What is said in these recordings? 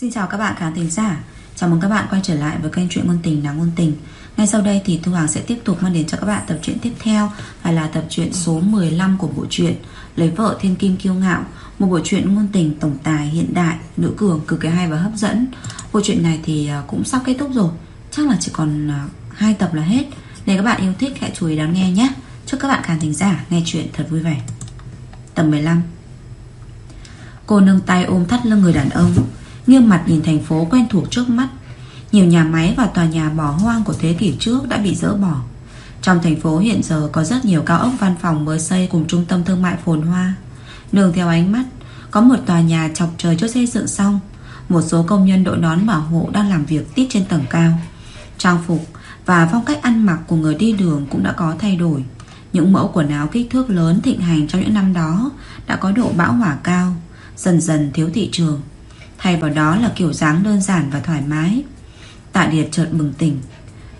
Xin chào các bạn khán thính giả. Chào mừng các bạn quay trở lại với kênh truyện ngôn tình đáng ngôn tình. Ngay sau đây thì Thu Hoàng sẽ tiếp tục mang đến cho các bạn tập truyện tiếp theo, và là tập truyện số 15 của bộ truyện Lấy vợ thiên kim kiêu ngạo, Một bộ truyện ngôn tình tổng tài, hiện đại, Nữ cường, cực kỳ hay và hấp dẫn. Bộ truyện này thì à, cũng sắp kết thúc rồi. Chắc là chỉ còn à, hai tập là hết. Nếu các bạn yêu thích, hãy chú ý đón nghe nhé. Chúc các bạn khán thính giả nghe chuyện thật vui vẻ. Tập 15 Cô nâng tay ôm thắt lưng người đàn ông. Nghiêng mặt nhìn thành phố quen thuộc trước mắt. Nhiều nhà máy và tòa nhà bỏ hoang của thế kỷ trước đã bị dỡ bỏ. Trong thành phố hiện giờ có rất nhiều cao ốc văn phòng mới xây cùng trung tâm thương mại phồn hoa. Nương theo ánh mắt, Có một tòa nhà chọc trời chưa xây dựng xong. Một số công nhân đội nón bảo hộ đang làm việc tít trên tầng cao. Trang phục và phong cách ăn mặc của người đi đường cũng đã có thay đổi. Những mẫu quần áo kích thước lớn thịnh hành trong những năm đó Đã có độ bão hỏa cao, Dần dần thiếu thị trường. Thay vào đó là kiểu dáng đơn giản và thoải mái. Tạ Điệt chợt bừng tỉnh.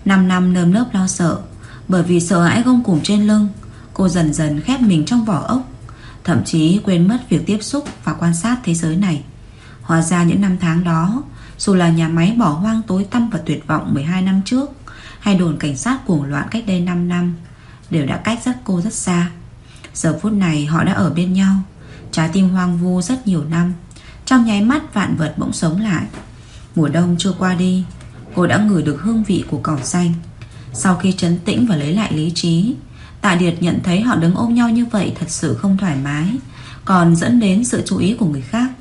5 năm nơm nớp lo sợ, Bởi vì sợ hãi gông cùm trên lưng, Cô dần dần khép mình trong vỏ ốc, Thậm chí quên mất việc tiếp xúc Và quan sát thế giới này. Hóa ra những năm tháng đó, Dù là nhà máy bỏ hoang tối tăm và tuyệt vọng 12 năm trước, Hay đồn cảnh sát cuồng loạn cách đây 5 năm, Đều đã cách rất cô rất xa. Giờ phút này họ đã ở bên nhau, Trái tim hoang vu rất nhiều năm trong nháy mắt vạn vật bỗng sống lại. Mùa đông chưa qua đi, Cô đã ngửi được hương vị của cỏ xanh. Sau khi trấn tĩnh và lấy lại lý trí, Tạ Điệt nhận thấy họ đứng ôm nhau như vậy Thật sự không thoải mái, Còn dẫn đến sự chú ý của người khác.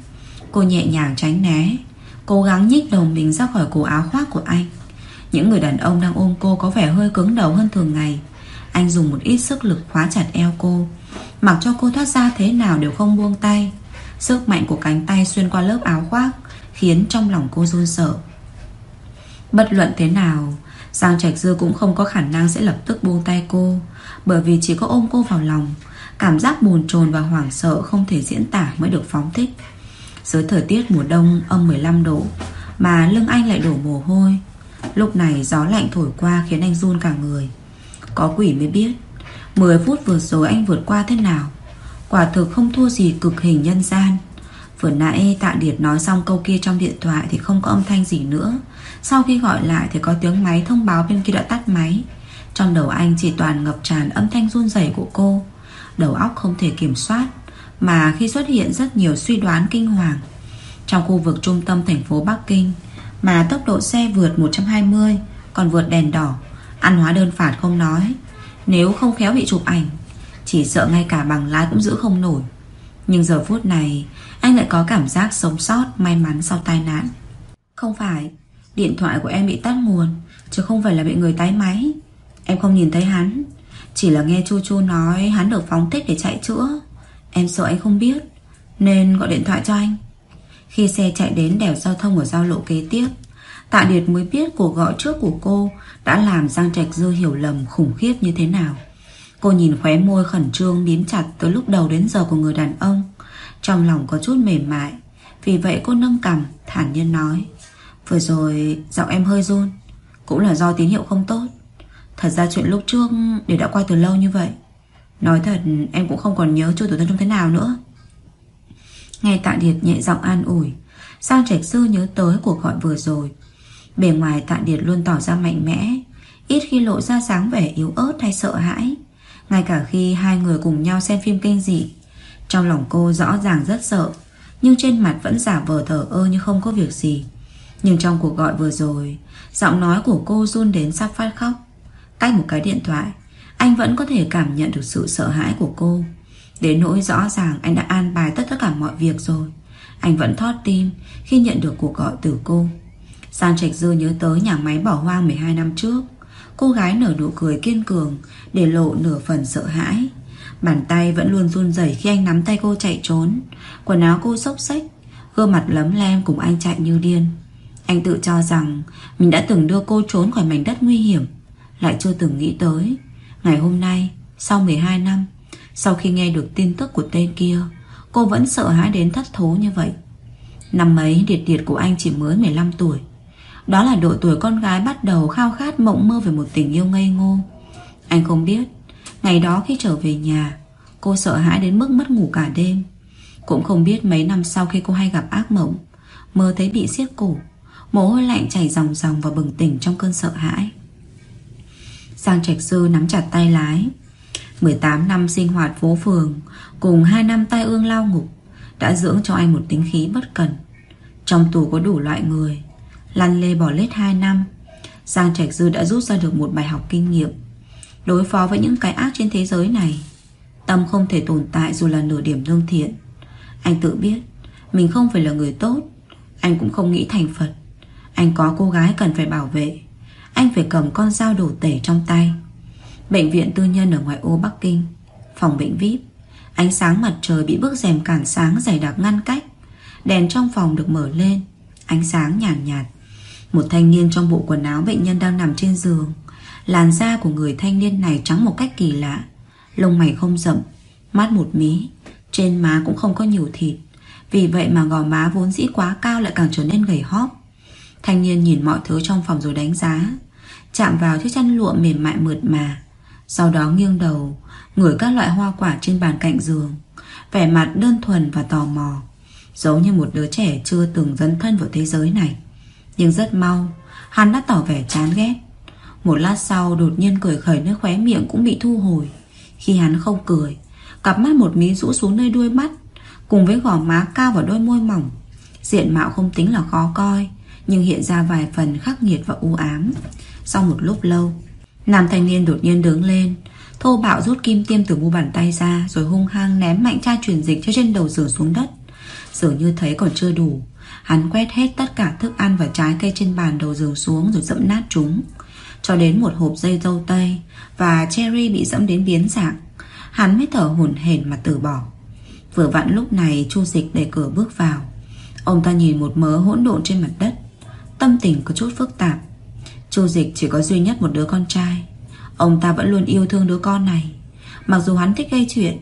Cô nhẹ nhàng tránh né, Cố gắng nhích đầu mình ra khỏi cổ áo khoác của anh. Những người đàn ông đang ôm cô Có vẻ hơi cứng đầu hơn thường ngày. Anh dùng một ít sức lực khóa chặt eo cô. Mặc cho cô thoát ra thế nào đều không buông tay. Sức mạnh của cánh tay xuyên qua lớp áo khoác Khiến trong lòng cô run sợ. Bất luận thế nào, Giang Trạch Dư cũng không có khả năng sẽ lập tức buông tay cô, Bởi vì chỉ có ôm cô vào lòng, Cảm giác buồn chồn và hoảng sợ Không thể diễn tả mới được phóng thích. Dưới thời tiết mùa đông âm 15 độ, Mà lưng anh lại đổ mồ hôi. Lúc này gió lạnh thổi qua Khiến anh run cả người. Có quỷ mới biết 10 phút vừa rồi anh vượt qua thế nào Quả thực không thua gì cực hình nhân gian. Vừa nãy Tạ Điệt nói xong câu kia trong điện thoại Thì không có âm thanh gì nữa. Sau khi gọi lại thì có tiếng máy thông báo bên kia đã tắt máy. Trong đầu anh chỉ toàn ngập tràn âm thanh run rẩy của cô. Đầu óc không thể kiểm soát, Mà khi xuất hiện rất nhiều suy đoán kinh hoàng. Trong khu vực trung tâm thành phố Bắc Kinh, Mà tốc độ xe vượt 120 Còn vượt đèn đỏ Ăn hóa đơn phạt không nói. Nếu không khéo bị chụp ảnh chỉ sợ ngay cả bằng lái cũng giữ không nổi. Nhưng giờ phút này, Anh lại có cảm giác sống sót, May mắn sau tai nạn. Không phải, Điện thoại của em bị tắt nguồn, Chứ không phải là bị người tái máy. Em không nhìn thấy hắn, Chỉ là nghe Chu Chu nói hắn được phóng thích để chạy chữa. Em sợ anh không biết, Nên gọi điện thoại cho anh. Khi xe chạy đến đèo giao thông ở giao lộ kế tiếp, Tạ Điệt mới biết cuộc gọi trước của cô Đã làm Giang Trạch Dư hiểu lầm, khủng khiếp như thế nào. Cô nhìn khóe môi khẩn trương miếm chặt từ lúc đầu đến giờ của người đàn ông. Trong lòng có chút mềm mại, Vì vậy cô nâng cằm, thản nhiên nói, Vừa rồi giọng em hơi run, Cũng là do tín hiệu không tốt. Thật ra chuyện lúc trước đều đã qua từ lâu như vậy. Nói thật, em cũng không còn nhớ chu tử thân trông thế nào nữa. Nghe tạ điệt nhẹ giọng an ủi Sang trạch sư nhớ tới cuộc gọi vừa rồi. Bề ngoài tạ điệt luôn tỏ ra mạnh mẽ, Ít khi lộ ra dáng vẻ yếu ớt hay sợ hãi ngay cả khi hai người cùng nhau xem phim kinh dị, Trong lòng cô rõ ràng rất sợ, Nhưng trên mặt vẫn giả vờ thở ơ như không có việc gì. Nhưng trong cuộc gọi vừa rồi, Giọng nói của cô run đến sắp phát khóc. Cách một cái điện thoại, Anh vẫn có thể cảm nhận được sự sợ hãi của cô. Đến nỗi rõ ràng anh đã an bài tất tất cả mọi việc rồi, Anh vẫn thót tim Khi nhận được cuộc gọi từ cô. San Trạch Dư nhớ tới nhà máy bỏ hoang 12 năm trước. Cô gái nở nụ cười kiên cường, Để lộ nửa phần sợ hãi. Bàn tay vẫn luôn run rẩy khi anh nắm tay cô chạy trốn. Quần áo cô xốc xách Gương mặt lấm lem cùng anh chạy như điên. Anh tự cho rằng Mình đã từng đưa cô trốn khỏi mảnh đất nguy hiểm, Lại chưa từng nghĩ tới. Ngày hôm nay, Sau 12 năm, Sau khi nghe được tin tức của tên kia, Cô vẫn sợ hãi đến thất thố như vậy. Năm ấy, Điệt Điệt của anh chỉ mới 15 tuổi đó là độ tuổi con gái bắt đầu khao khát mộng mơ về một tình yêu ngây ngô. Anh không biết, Ngày đó khi trở về nhà, Cô sợ hãi đến mức mất ngủ cả đêm. Cũng không biết mấy năm sau khi cô hay gặp ác mộng, Mơ thấy bị siết cổ, Mồ hôi lạnh chảy ròng ròng và bừng tỉnh trong cơn sợ hãi. Giang Trạch Sư nắm chặt tay lái. 18 năm sinh hoạt phố phường, Cùng 2 năm tai ương lao ngục, Đã dưỡng cho anh một tính khí bất cần. Trong tù có đủ loại người Lăn lê bỏ lết 2 năm. Giang Trạch Dư đã rút ra được một bài học kinh nghiệm Đối phó với những cái ác trên thế giới này. Tâm không thể tồn tại dù là nửa điểm lương thiện. Anh tự biết Mình không phải là người tốt. Anh cũng không nghĩ thành Phật. Anh có cô gái cần phải bảo vệ. Anh phải cầm con dao đổ tể trong tay. Bệnh viện tư nhân ở ngoại ô Bắc Kinh Phòng bệnh VIP. Ánh sáng mặt trời bị bức rèm cản sáng dày đặc ngăn cách. Đèn trong phòng được mở lên. Ánh sáng nhàn nhạt, nhạt. Một thanh niên trong bộ quần áo bệnh nhân đang nằm trên giường. Làn da của người thanh niên này trắng một cách kỳ lạ. Lông mày không rậm, Mắt một mí, Trên má cũng không có nhiều thịt. Vì vậy mà gò má vốn dĩ quá cao lại càng trở nên gầy hóp. Thanh niên nhìn mọi thứ trong phòng rồi đánh giá. Chạm vào chiếc chăn lụa mềm mại mượt mà. Sau đó nghiêng đầu, Ngửi các loại hoa quả trên bàn cạnh giường. Vẻ mặt đơn thuần và tò mò. Giống như một đứa trẻ chưa từng dấn thân vào thế giới này. Nhưng rất mau, Hắn đã tỏ vẻ chán ghét. Một lát sau, đột nhiên cười khởi nơi khóe miệng cũng bị thu hồi. Khi hắn không cười, Cặp mắt một mí rũ xuống nơi đuôi mắt, Cùng với gò má cao và đôi môi mỏng. Diện mạo không tính là khó coi, Nhưng hiện ra vài phần khắc nghiệt và u ám. Sau một lúc lâu, Nam thanh niên đột nhiên đứng lên, Thô bạo rút kim tiêm từ mu bàn tay ra, Rồi hung hăng ném mạnh tra truyền dịch cho trên đầu giường xuống đất. Dường như thấy còn chưa đủ Hắn quét hết tất cả thức ăn và trái cây trên bàn đầu giường xuống Rồi dẫm nát chúng. Cho đến một hộp dây dâu tây Và cherry bị dẫm đến biến dạng Hắn mới thở hổn hển mà từ bỏ. Vừa vặn lúc này Chu Dịch đẩy cửa bước vào. Ông ta nhìn một mớ hỗn độn trên mặt đất. Tâm tình có chút phức tạp. Chu Dịch chỉ có duy nhất một đứa con trai. Ông ta vẫn luôn yêu thương đứa con này. Mặc dù hắn thích gây chuyện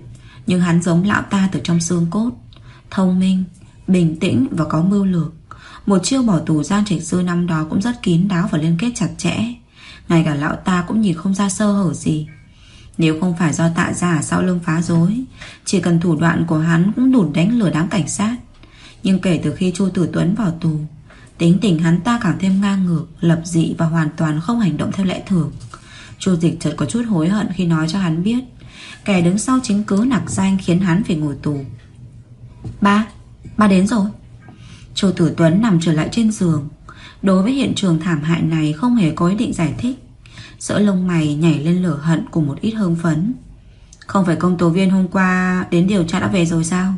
Nhưng hắn giống lão ta từ trong xương cốt. Thông minh, bình tĩnh và có mưu lược. Một chiêu bỏ tù gian trạch sư năm đó Cũng rất kín đáo và liên kết chặt chẽ. Ngay cả lão ta cũng nhìn không ra sơ hở gì. Nếu không phải do tạ giả sau lưng phá rối Chỉ cần thủ đoạn của hắn Cũng đủ đánh lừa đám cảnh sát. Nhưng kể từ khi Chu Tử Tuấn vào tù Tính tình hắn ta càng thêm ngang ngược Lập dị và hoàn toàn không hành động theo lẽ thường. Chu Dịch chợt có chút hối hận khi nói cho hắn biết Kẻ đứng sau chứng cứ nặc danh khiến hắn phải ngồi tù. Ba, ba đến rồi. Châu Tử Tuấn nằm trở lại trên giường. Đối với hiện trường thảm hại này Không hề có ý định giải thích. Sợ lông mày nhảy lên lửa hận Cùng một ít hương phấn. Không phải công tố viên hôm qua Đến điều tra đã về rồi sao?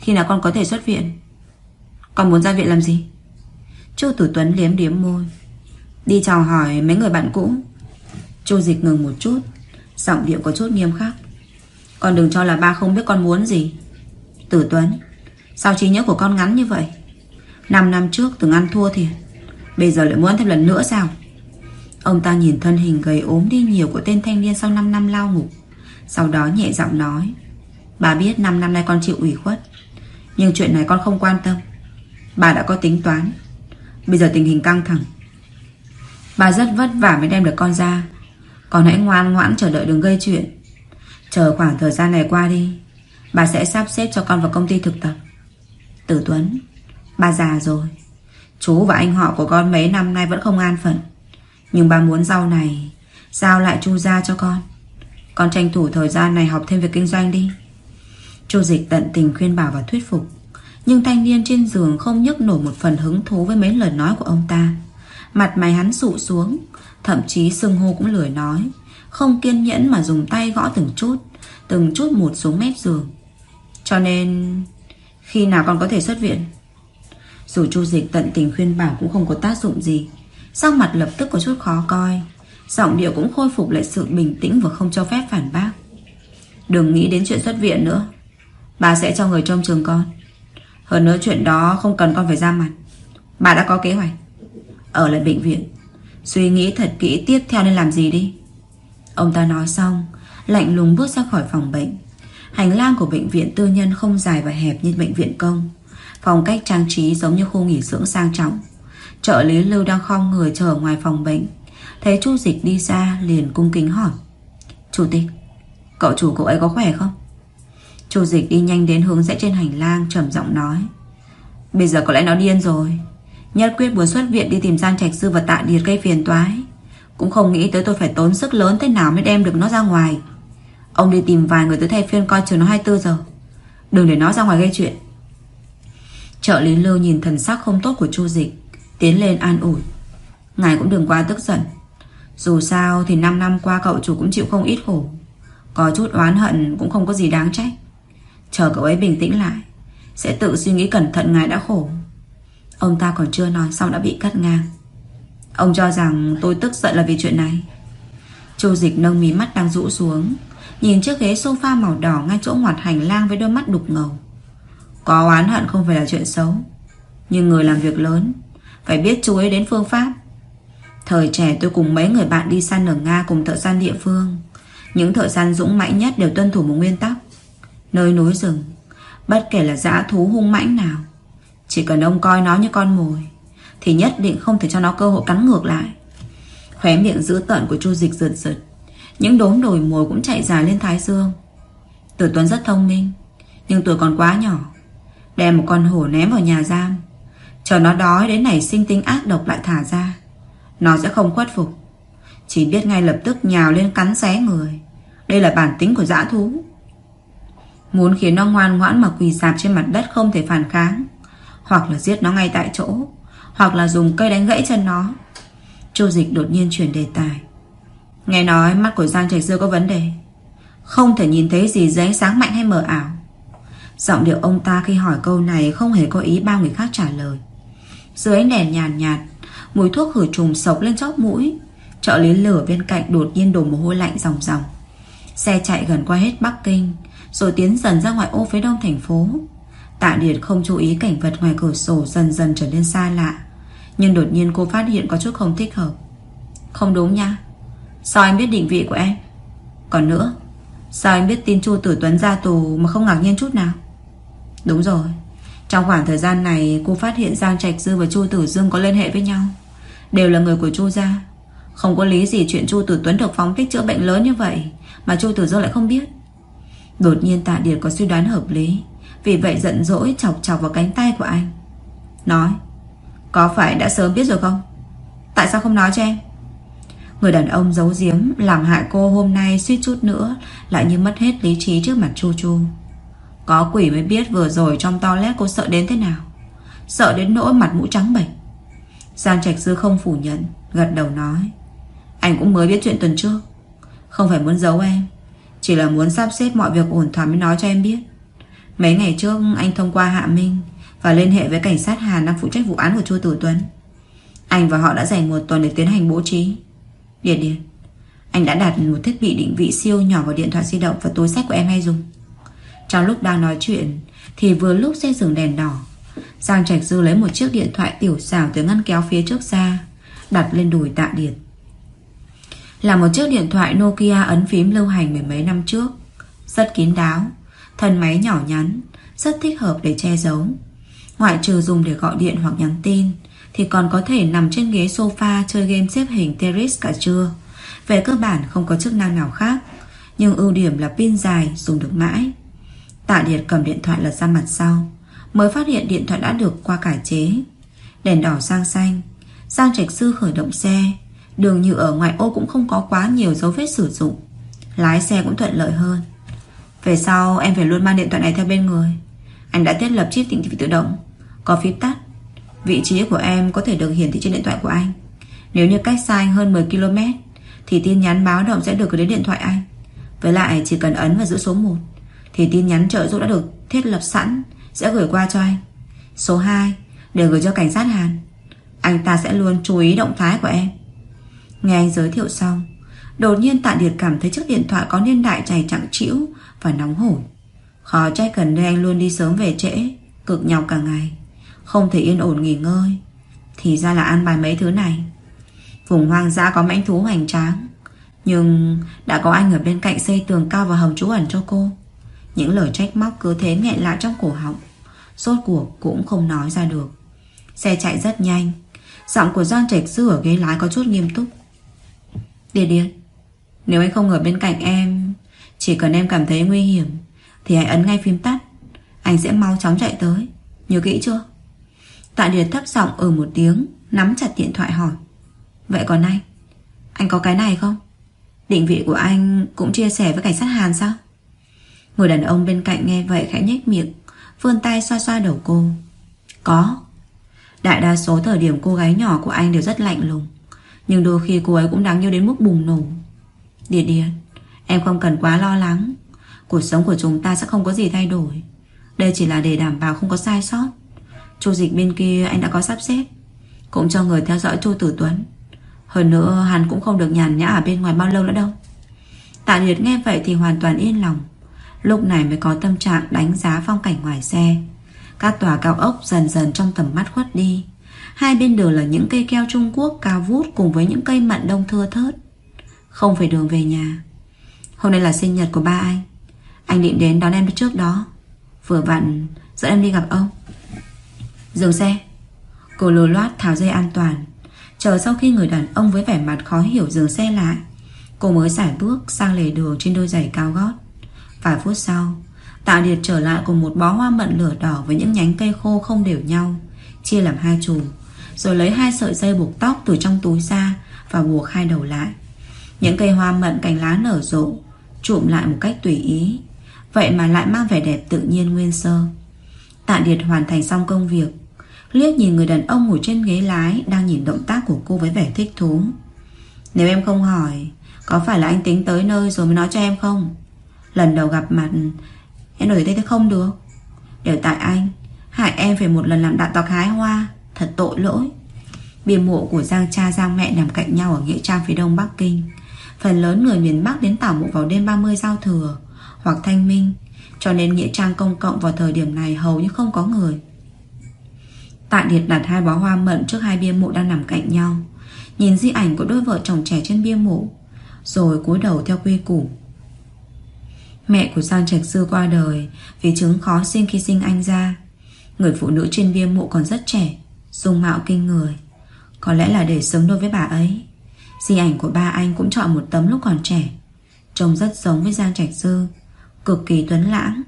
Khi nào con có thể xuất viện? Con muốn ra viện làm gì? Chu Tử Tuấn liếm điếm môi. Đi chào hỏi mấy người bạn cũ. Chu Dịch ngừng một chút. Giọng điệu có chút nghiêm khắc. Con đừng cho là ba không biết con muốn gì. Tử Tuấn. Sao trí nhớ của con ngắn như vậy? 5 năm trước từng ăn thua thì Bây giờ lại muốn ăn thêm lần nữa sao? Ông ta nhìn thân hình gầy ốm đi nhiều Của tên thanh niên sau 5 năm lao ngục. Sau đó nhẹ giọng nói, Bà biết 5 năm nay con chịu ủy khuất, Nhưng chuyện này con không quan tâm. Bà đã có tính toán. Bây giờ tình hình căng thẳng. Bà rất vất vả mới đem được con ra. Con hãy ngoan ngoãn chờ đợi đừng gây chuyện. Chờ khoảng thời gian này qua đi, Bà sẽ sắp xếp cho con vào công ty thực tập. Tử Tuấn. Bà già rồi. Chú và anh họ của con mấy năm nay vẫn không an phận. Nhưng bà muốn rau này Giao lại chu ra cho con. Con tranh thủ thời gian này học thêm việc kinh doanh đi. Chu dịch tận tình khuyên bảo và thuyết phục. Nhưng thanh niên trên giường không nhấc nổi một phần hứng thú với mấy lời nói của ông ta. Mặt mày hắn sụ xuống, Thậm chí sưng hô cũng lười nói. Không kiên nhẫn mà dùng tay gõ từng chút Từng chút một xuống mép giường. Cho nên khi nào con có thể xuất viện? Dù chu dịch tận tình khuyên bảo Cũng không có tác dụng gì. Sắc mặt lập tức có chút khó coi. Giọng điệu cũng khôi phục lại sự bình tĩnh Và không cho phép phản bác. Đừng nghĩ đến chuyện xuất viện nữa. Bà sẽ cho người trông trường con. Hơn nữa chuyện đó không cần con phải ra mặt. Bà đã có kế hoạch. Ở lại bệnh viện. Suy nghĩ thật kỹ tiếp theo nên làm gì đi? Ông ta nói xong, Lạnh lùng bước ra khỏi phòng bệnh. Hành lang của bệnh viện tư nhân không dài và hẹp như bệnh viện công. Phong cách trang trí giống như khu nghỉ dưỡng sang trọng. Trợ lý Lưu đang khom người chờ ngoài phòng bệnh. Thấy chu dịch đi ra liền cung kính hỏi. Chủ tịch, Cậu chủ cậu ấy có khỏe không? Chu dịch đi nhanh đến hướng dẫn trên hành lang trầm giọng nói. Bây giờ có lẽ nó điên rồi. Nhất quyết muốn xuất viện đi tìm Giang Trạch Sư và Tạ Điệt gây phiền toái. Cũng không nghĩ tới tôi phải tốn sức lớn thế nào mới đem được nó ra ngoài. Ông đi tìm vài người tới thay phiên coi chừng nó 24 giờ. Đừng để nó ra ngoài gây chuyện. Trợ lý Lưu nhìn thần sắc không tốt của Chu Dịch, Tiến lên an ủi. Ngài cũng đừng quá tức giận. Dù sao thì 5 năm qua cậu chủ cũng chịu không ít khổ. Có chút oán hận cũng không có gì đáng trách. Chờ cậu ấy bình tĩnh lại, Sẽ tự suy nghĩ cẩn thận ngài đã khổ. Ông ta còn chưa nói xong đã bị cắt ngang. Ông cho rằng tôi tức giận là vì chuyện này. Chu dịch nâng mí mắt đang rũ xuống. Nhìn chiếc ghế sofa màu đỏ Ngay chỗ ngoặt hành lang với đôi mắt đục ngầu. Có oán hận không phải là chuyện xấu, Nhưng người làm việc lớn Phải biết chú ấy đến phương pháp. Thời trẻ tôi cùng mấy người bạn đi săn ở Nga Cùng thợ săn địa phương. Những thợ săn dũng mãnh nhất đều tuân thủ một nguyên tắc. Nơi núi rừng, Bất kể là dã thú hung mãnh nào, Chỉ cần ông coi nó như con mồi, Thì nhất định không thể cho nó cơ hội cắn ngược lại. Khóe miệng dữ tợn của Chu Dịch rượt rượt những đốm đồi mồi cũng chạy dài lên thái dương. Tử Tuấn rất thông minh, Nhưng tuổi còn quá nhỏ, Đem một con hổ ném vào nhà giam. Chờ nó đói đến nảy sinh tính ác độc lại thả ra, Nó sẽ không khuất phục. Chỉ biết ngay lập tức nhào lên cắn xé người. Đây là bản tính của dã thú. Muốn khiến nó ngoan ngoãn mà quỳ sạp trên mặt đất không thể phản kháng, Hoặc là giết nó ngay tại chỗ, Hoặc là dùng cây đánh gãy chân nó, Chu dịch đột nhiên chuyển đề tài. Nghe nói mắt của Giang Trạch Dư có vấn đề. Không thể nhìn thấy gì dưới ánh sáng mạnh hay mờ ảo. Giọng điệu ông ta khi hỏi câu này Không hề có ý bao người khác trả lời. Dưới ánh đèn nhàn nhạt, nhạt Mùi thuốc khử trùng sộc lên chóp mũi. Trợ lý lửa bên cạnh đột nhiên đổ mồ hôi lạnh ròng ròng. Xe chạy gần qua hết Bắc Kinh rồi tiến dần ra ngoài ô phía đông thành phố. Tạ Điệt không chú ý cảnh vật ngoài cửa sổ Dần dần trở nên xa lạ. Nhưng đột nhiên cô phát hiện có chút không thích hợp. Không đúng nha. Sao anh biết định vị của em? Còn nữa, Sao anh biết tin Chu Tử Tuấn ra tù Mà không ngạc nhiên chút nào? Đúng rồi, Trong khoảng thời gian này, cô phát hiện Giang Trạch Dư và Chu Tử Dương có liên hệ với nhau. Đều là người của Chu gia. Không có lý gì chuyện Chu Tử Tuấn được phóng thích chữa bệnh lớn như vậy Mà Chu Tử Dương lại không biết. Đột nhiên tạ điệt có suy đoán hợp lý, Vì vậy giận dỗi chọc chọc vào cánh tay của anh. Nói, Có phải đã sớm biết rồi không? Tại sao không nói cho em? Người đàn ông giấu giếm, Làm hại cô hôm nay suýt chút nữa, Lại như mất hết lý trí trước mặt Chu Chu. Có quỷ mới biết vừa rồi Trong toilet cô sợ đến thế nào? Sợ đến nỗi mặt mũi trắng bệch. Giang Trạch dư không phủ nhận, Gật đầu nói, Anh cũng mới biết chuyện tuần trước. Không phải muốn giấu em, chỉ là muốn sắp xếp mọi việc ổn thỏa mới nói cho em biết. Mấy ngày trước, anh thông qua Hạ Minh Và liên hệ với cảnh sát Hàn đang phụ trách vụ án của Chu Tử Tuấn. Anh và họ đã dành một tuần để tiến hành bố trí. Điền điền Anh đã đặt một thiết bị định vị siêu nhỏ vào điện thoại di động và túi sách của em hay dùng? Trong lúc đang nói chuyện, Thì vừa lúc xe dừng đèn đỏ, Giang Trạch Dư lấy một chiếc điện thoại tiểu xảo từ ngăn kéo phía trước ra, Đặt lên đùi tạ điền. Là một chiếc điện thoại Nokia ấn phím lưu hành mười mấy năm trước. Rất kín đáo, Thân máy nhỏ nhắn, Rất thích hợp để che giấu. Ngoại trừ dùng để gọi điện hoặc nhắn tin thì còn có thể nằm trên ghế sofa Chơi game xếp hình Tetris cả trưa. Về cơ bản không có chức năng nào khác, Nhưng ưu điểm là pin dài Dùng được mãi. Tạ Điệt cầm điện thoại lật ra mặt sau, Mới phát hiện điện thoại đã được qua cải chế. Đèn đỏ sang xanh, Giang Trạch Sư khởi động xe. Đường như ở ngoại ô cũng không có quá nhiều dấu vết sử dụng. Lái xe cũng thuận lợi hơn. Về sau, em phải luôn mang điện thoại này theo bên người. Anh đã thiết lập chip định vị tự động, Có phím tắt. Vị trí của em có thể được hiển thị trên điện thoại của anh. Nếu như cách xa anh hơn 10 km Thì tin nhắn báo động sẽ được gửi đến điện thoại anh. Với lại, chỉ cần ấn vào giữ số 1 Thì tin nhắn trợ giúp đã được thiết lập sẵn, Sẽ gửi qua cho anh. Số 2 để gửi cho cảnh sát Hàn. Anh ta sẽ luôn chú ý động thái của em. Nghe anh giới thiệu xong, Đột nhiên Tạ Điệt cảm thấy chiếc điện thoại có niên đại chảy chặng chĩu Và nóng hổi. Khó trách gần đây anh luôn đi sớm về trễ, Cực nhọc cả ngày. Không thể yên ổn nghỉ ngơi. Thì ra là ăn bài mấy thứ này. Vùng hoang dã có mãnh thú hoành tráng, Nhưng đã có anh ở bên cạnh xây tường cao và hầm trú ẩn cho cô. Những lời trách móc cứ thế nghẹn lại trong cổ họng Sốt cuộc cũng không nói ra được. Xe chạy rất nhanh, Giọng của Giang Trạch Sư ở ghế lái có chút nghiêm túc. Điệt điệt Nếu anh không ở bên cạnh em, Chỉ cần em cảm thấy nguy hiểm, Thì hãy ấn ngay phím tắt, Anh sẽ mau chóng chạy tới. Nhớ kỹ chưa? Tạ Liệt thấp giọng ở một tiếng, Nắm chặt điện thoại hỏi. Vậy còn anh Anh có cái này không? Định vị của anh cũng chia sẻ với cảnh sát Hàn sao? Người đàn ông bên cạnh nghe vậy khẽ nhếch miệng, Vươn tay xoa xoa đầu cô. Có. Đại đa số thời điểm cô gái nhỏ của anh đều rất lạnh lùng, Nhưng đôi khi cô ấy cũng đáng yêu đến mức bùng nổ. Điệt điệt Em không cần quá lo lắng. Cuộc sống của chúng ta sẽ không có gì thay đổi. Đây chỉ là để đảm bảo không có sai sót. Chu dịch bên kia anh đã có sắp xếp, Cũng cho người theo dõi Chu Tử Tuấn. Hơn nữa, hắn cũng không được nhàn nhã ở bên ngoài bao lâu nữa đâu. Tạ Liệt nghe vậy thì hoàn toàn yên lòng. Lúc này mới có tâm trạng đánh giá phong cảnh ngoài xe. Các tòa cao ốc dần dần trong tầm mắt khuất đi. Hai bên đường là những cây keo Trung Quốc cao vút cùng với những cây mận đông thưa thớt. Không phải đường về nhà. Hôm nay là sinh nhật của ba anh. Anh định đến đón em trước đó. Vừa vặn, dẫn em đi gặp ông. Dừng xe. Cô lô loát tháo dây an toàn. Chờ sau khi người đàn ông với vẻ mặt khó hiểu dừng xe lại, Cô mới giải bước sang lề đường trên đôi giày cao gót. Vài phút sau, Tạ Điệt trở lại cùng một bó hoa mận lửa đỏ Với những nhánh cây khô không đều nhau, Chia làm hai chùm, Rồi lấy hai sợi dây buộc tóc từ trong túi ra Và buộc hai đầu lại. Những cây hoa mận cành lá nở rộ, Trụm lại một cách tùy ý, Vậy mà lại mang vẻ đẹp tự nhiên nguyên sơ. Tạ Điệt hoàn thành xong công việc Liếc nhìn người đàn ông ngồi trên ghế lái Đang nhìn động tác của cô với vẻ thích thú. Nếu em không hỏi, Có phải là anh tính tới nơi rồi mới nói cho em không? Lần đầu gặp mặt, Em đổi tay không được. Đều tại anh, Hại em phải một lần làm đạn tọc hái hoa, Thật tội lỗi. Bia mộ của Giang cha Giang mẹ nằm cạnh nhau Ở Nghĩa Trang phía đông Bắc Kinh. Phần lớn người miền Bắc đến tảo mộ vào đêm 30 giao thừa, Hoặc thanh minh. Cho nên Nghĩa Trang công cộng vào thời điểm này Hầu như không có người. Tạ Điệt đặt hai bó hoa mận Trước hai bia mộ đang nằm cạnh nhau. Nhìn di ảnh của đôi vợ chồng trẻ trên bia mộ, Rồi cúi đầu theo quy củ. Mẹ của Giang Trạch Sư qua đời Vì chứng khó sinh khi sinh anh ra. Người phụ nữ trên bia mộ còn rất trẻ, Dung mạo kinh người. Có lẽ là để sống đôi với bà ấy. Di ảnh của ba anh cũng chọn một tấm lúc còn trẻ, Trông rất giống với Giang Trạch Sư, Cực kỳ tuấn lãng,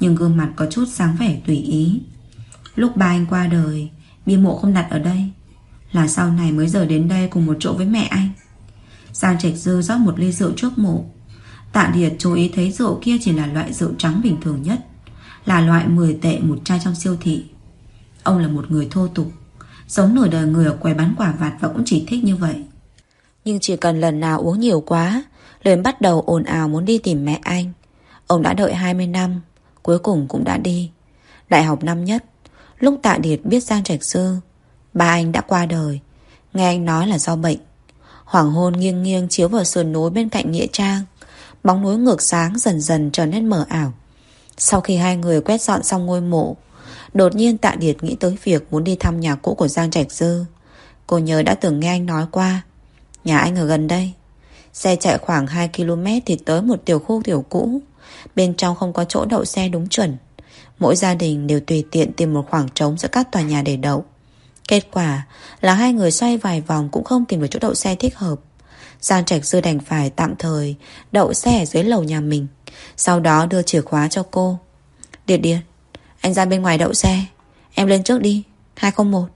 Nhưng gương mặt có chút sáng vẻ tùy ý. Lúc ba anh qua đời, Bia mộ không đặt ở đây. Là sau này mới giờ đến đây cùng một chỗ với mẹ anh. Giang Trạch Dư rót một ly rượu trước mộ. Tạ Điệt chú ý thấy rượu kia chỉ là loại rượu trắng bình thường nhất, Là loại 10 tệ một chai trong siêu thị. Ông là một người thô tục, Sống nổi đời người ở quầy bán quả vặt Và cũng chỉ thích như vậy. Nhưng chỉ cần lần nào uống nhiều quá, liền bắt đầu ồn ào muốn đi tìm mẹ anh. Ông đã đợi 20 năm, Cuối cùng cũng đã đi. Đại học năm nhất Lúc Tạ Điệt biết Giang Trạch Sư Ba anh đã qua đời. Nghe anh nói là do bệnh. Hoàng hôn nghiêng nghiêng chiếu vào sườn núi bên cạnh Nghĩa Trang. Bóng núi ngược sáng dần dần trở nên mờ ảo. Sau khi hai người quét dọn xong ngôi mộ, Đột nhiên Tạ Điệt nghĩ tới việc muốn đi thăm nhà cũ của Giang Trạch Dư Cô nhớ đã từng nghe anh nói qua, Nhà anh ở gần đây. Xe chạy khoảng 2 km thì tới một tiểu khu tiểu cũ. Bên trong không có chỗ đậu xe đúng chuẩn. Mỗi gia đình đều tùy tiện tìm một khoảng trống giữa các tòa nhà để đậu Kết quả là hai người xoay vài vòng cũng không tìm được chỗ đậu xe thích hợp Giang Trạch Dư đành phải tạm thời đậu xe ở dưới lầu nhà mình. Sau đó đưa chìa khóa cho cô. Điệt Điệt, anh ra bên ngoài đậu xe. Em lên trước đi. 201.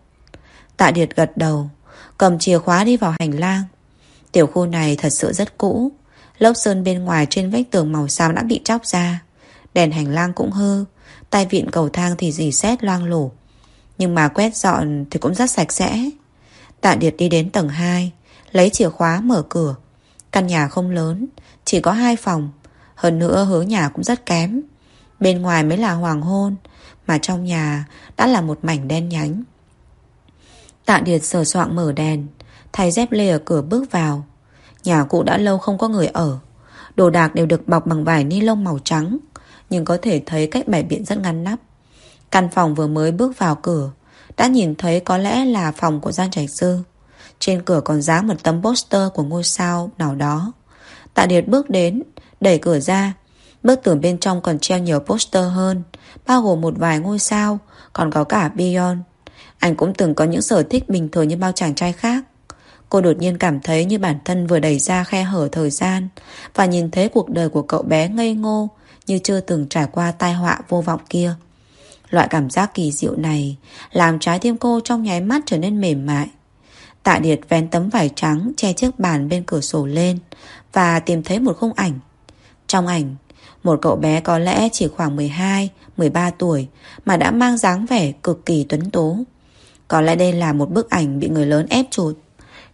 Tạ Điệt gật đầu, cầm chìa khóa đi vào hành lang. Tiểu khu này thật sự rất cũ. Lớp sơn bên ngoài trên vách tường màu xám đã bị chóc ra. Đèn hành lang cũng hư. Tay vịn cầu thang thì dì xét loang lổ. Nhưng mà quét dọn thì cũng rất sạch sẽ. Tạ Điệt đi đến tầng 2 Lấy chìa khóa mở cửa. Căn nhà không lớn, Chỉ có hai phòng. Hơn nữa hướng nhà cũng rất kém. Bên ngoài mới là hoàng hôn, Mà trong nhà đã là một mảnh đen nhánh. Tạ Điệt sờ soạn mở đèn, Thay dép lê ở cửa bước vào. Nhà cũ đã lâu không có người ở. Đồ đạc đều được bọc bằng vải ni lông màu trắng. Nhưng có thể thấy cách bày biện rất ngăn nắp Căn phòng vừa mới bước vào cửa Đã nhìn thấy có lẽ là phòng của Giang Trạch Sư trên cửa còn dán một tấm poster của ngôi sao nào đó. Tạ Điệt bước đến, đẩy cửa ra. Bức tường bên trong còn treo nhiều poster hơn, bao gồm một vài ngôi sao, còn có cả Beyond. Anh cũng từng có những sở thích bình thường như bao chàng trai khác. Cô đột nhiên cảm thấy như bản thân vừa đẩy ra khe hở thời gian và nhìn thấy cuộc đời của cậu bé ngây ngô như chưa từng trải qua tai họa vô vọng kia. Loại cảm giác kỳ diệu này làm trái tim cô trong nháy mắt trở nên mềm mại. Tạ Điệt vén tấm vải trắng che chiếc bàn bên cửa sổ lên và tìm thấy một khung ảnh. Trong ảnh, một cậu bé có lẽ chỉ khoảng 12, 13 tuổi mà đã mang dáng vẻ cực kỳ tuấn tố. Có lẽ đây là một bức ảnh bị người lớn ép chụp.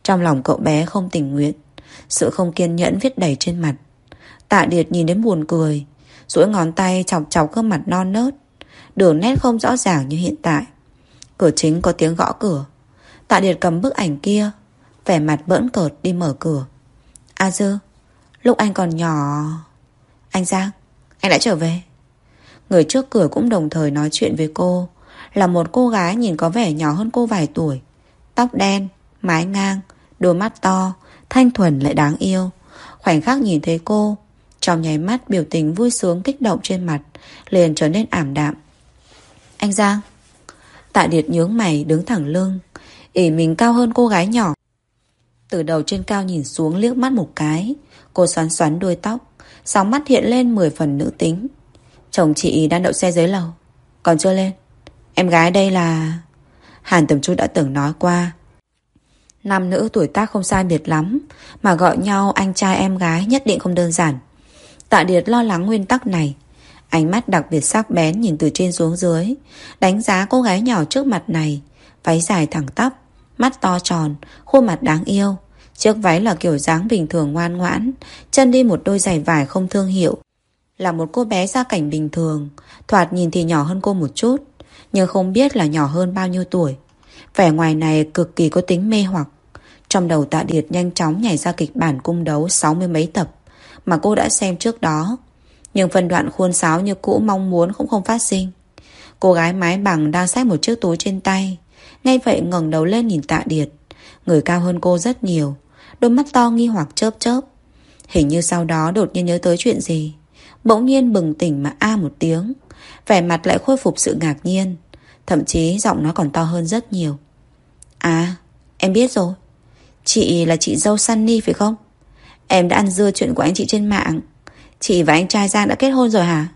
Trong lòng cậu bé không tình nguyện, sự không kiên nhẫn viết đầy trên mặt. Tạ Điệt nhìn đến buồn cười, duỗi ngón tay chọc chọc gương mặt non nớt, đường nét không rõ ràng như hiện tại. Cửa chính có tiếng gõ cửa. Tạ Điệt cầm bức ảnh kia, vẻ mặt bỡn cợt đi mở cửa. A Dư, lúc anh còn nhỏ... Anh Giang, anh đã trở về. Người trước cửa cũng đồng thời nói chuyện với cô Là một cô gái nhìn có vẻ nhỏ hơn cô vài tuổi Tóc đen, mái ngang Đôi mắt to Thanh thuần lại đáng yêu Khoảnh khắc nhìn thấy cô trong nháy mắt, biểu tình vui sướng kích động trên mặt, Liền trở nên ảm đạm. Anh Giang, Tạ Điệt nhướng mày, đứng thẳng lưng, ỉ mình cao hơn cô gái nhỏ. Từ đầu trên cao nhìn xuống liếc mắt một cái, Cô xoắn xoắn đuôi tóc, Sóng mắt hiện lên 10 phần nữ tính. Chồng chị đang đậu xe dưới lầu, Còn chưa lên. Em gái đây là Hàn Tầm Chu đã từng nói qua. Nam nữ tuổi tác không sai biệt lắm, Mà gọi nhau anh trai em gái Nhất định không đơn giản. Tạ Điệt lo lắng nguyên tắc này. Ánh mắt đặc biệt sắc bén nhìn từ trên xuống dưới, Đánh giá cô gái nhỏ trước mặt này. Váy dài thẳng tắp, Mắt to tròn, Khuôn mặt đáng yêu. Chiếc váy là kiểu dáng bình thường ngoan ngoãn, Chân đi một đôi giày vải không thương hiệu. Là một cô bé gia cảnh bình thường, Thoạt nhìn thì nhỏ hơn cô một chút, Nhưng không biết là nhỏ hơn bao nhiêu tuổi. Vẻ ngoài này cực kỳ có tính mê hoặc. Trong đầu tạ điệt nhanh chóng nhảy ra kịch bản cung đấu sáu mươi mấy tập. Mà cô đã xem trước đó. Nhưng phần đoạn khuôn sáo như cũ mong muốn cũng không phát sinh. Cô gái mái bằng đang xách một chiếc túi trên tay. Ngay vậy ngẩng đầu lên nhìn tạ điệt. Người cao hơn cô rất nhiều. Đôi mắt to nghi hoặc chớp chớp. Hình như sau đó đột nhiên nhớ tới chuyện gì. Bỗng nhiên bừng tỉnh mà a một tiếng. Vẻ mặt lại khôi phục sự ngạc nhiên. Thậm chí giọng nó còn to hơn rất nhiều. À em biết rồi. Chị là chị dâu Sunny phải không? Em đã ăn dưa chuyện của anh chị trên mạng. Chị và anh trai Giang đã kết hôn rồi hả?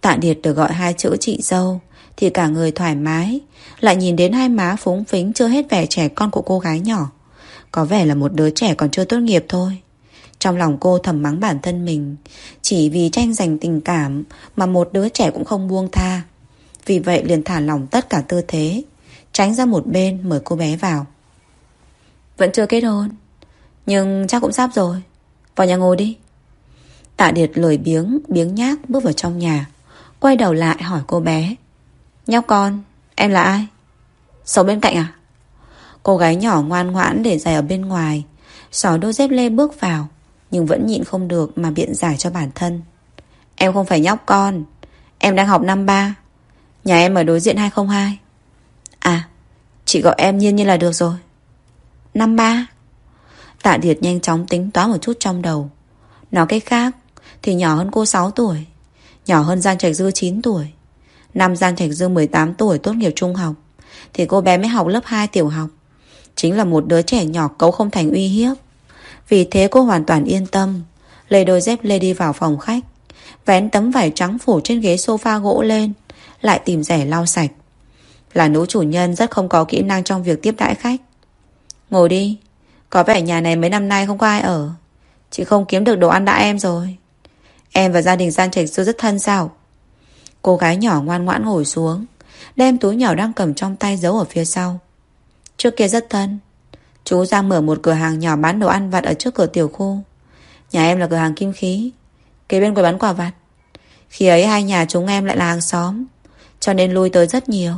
Tạ Điệt được gọi hai chữ chị dâu, Thì cả người thoải mái, Lại nhìn đến hai má phúng phính Chưa hết vẻ trẻ con của cô gái nhỏ. Có vẻ là một đứa trẻ còn chưa tốt nghiệp thôi. Trong lòng cô thầm mắng bản thân mình, Chỉ vì tranh giành tình cảm Mà một đứa trẻ cũng không buông tha. Vì vậy liền thả lỏng tất cả tư thế, Tránh ra một bên mời cô bé vào. Vẫn chưa kết hôn. Nhưng chắc cũng sắp rồi. Vào nhà ngồi đi. Tạ Điệt lười biếng, biếng nhác bước vào trong nhà Quay đầu lại hỏi cô bé. Nhóc con, em là ai? Sống bên cạnh à? Cô gái nhỏ ngoan ngoãn để giày ở bên ngoài Xỏ đôi dép lê bước vào nhưng vẫn nhịn không được mà biện giải cho bản thân. Em không phải nhóc con Em đang học năm ba. Nhà em ở đối diện 202 À Chị gọi em nhiên như là được rồi. Năm ba. Tạ Điệt nhanh chóng tính toán một chút trong đầu. Nói cách khác, Thì nhỏ hơn cô 6 tuổi, Nhỏ hơn Giang Trạch Dư 9 tuổi. Năm Giang Trạch Dư 18 tuổi tốt nghiệp trung học, Thì cô bé mới học lớp 2 tiểu học. Chính là một đứa trẻ nhỏ cấu không thành uy hiếp. Vì thế cô hoàn toàn yên tâm, Lấy đôi dép lê đi vào phòng khách, Vén tấm vải trắng phủ trên ghế sofa gỗ lên, Lại tìm rẻ lau sạch. Là nữ chủ nhân rất không có kỹ năng trong việc tiếp đãi khách. Ngồi đi có vẻ nhà này mấy năm nay không có ai ở Chị không kiếm được đồ ăn đã em rồi Em và gia đình giang Trạch Sư rất thân sao Cô gái nhỏ ngoan ngoãn ngồi xuống Đem túi nhỏ đang cầm trong tay giấu ở phía sau Trước kia rất thân Chú Giang mở một cửa hàng nhỏ bán đồ ăn vặt ở trước cửa tiểu khu. Nhà em là cửa hàng kim khí, kế bên quầy bán quả vặt. Khi ấy hai nhà chúng em lại là hàng xóm, cho nên lui tới rất nhiều.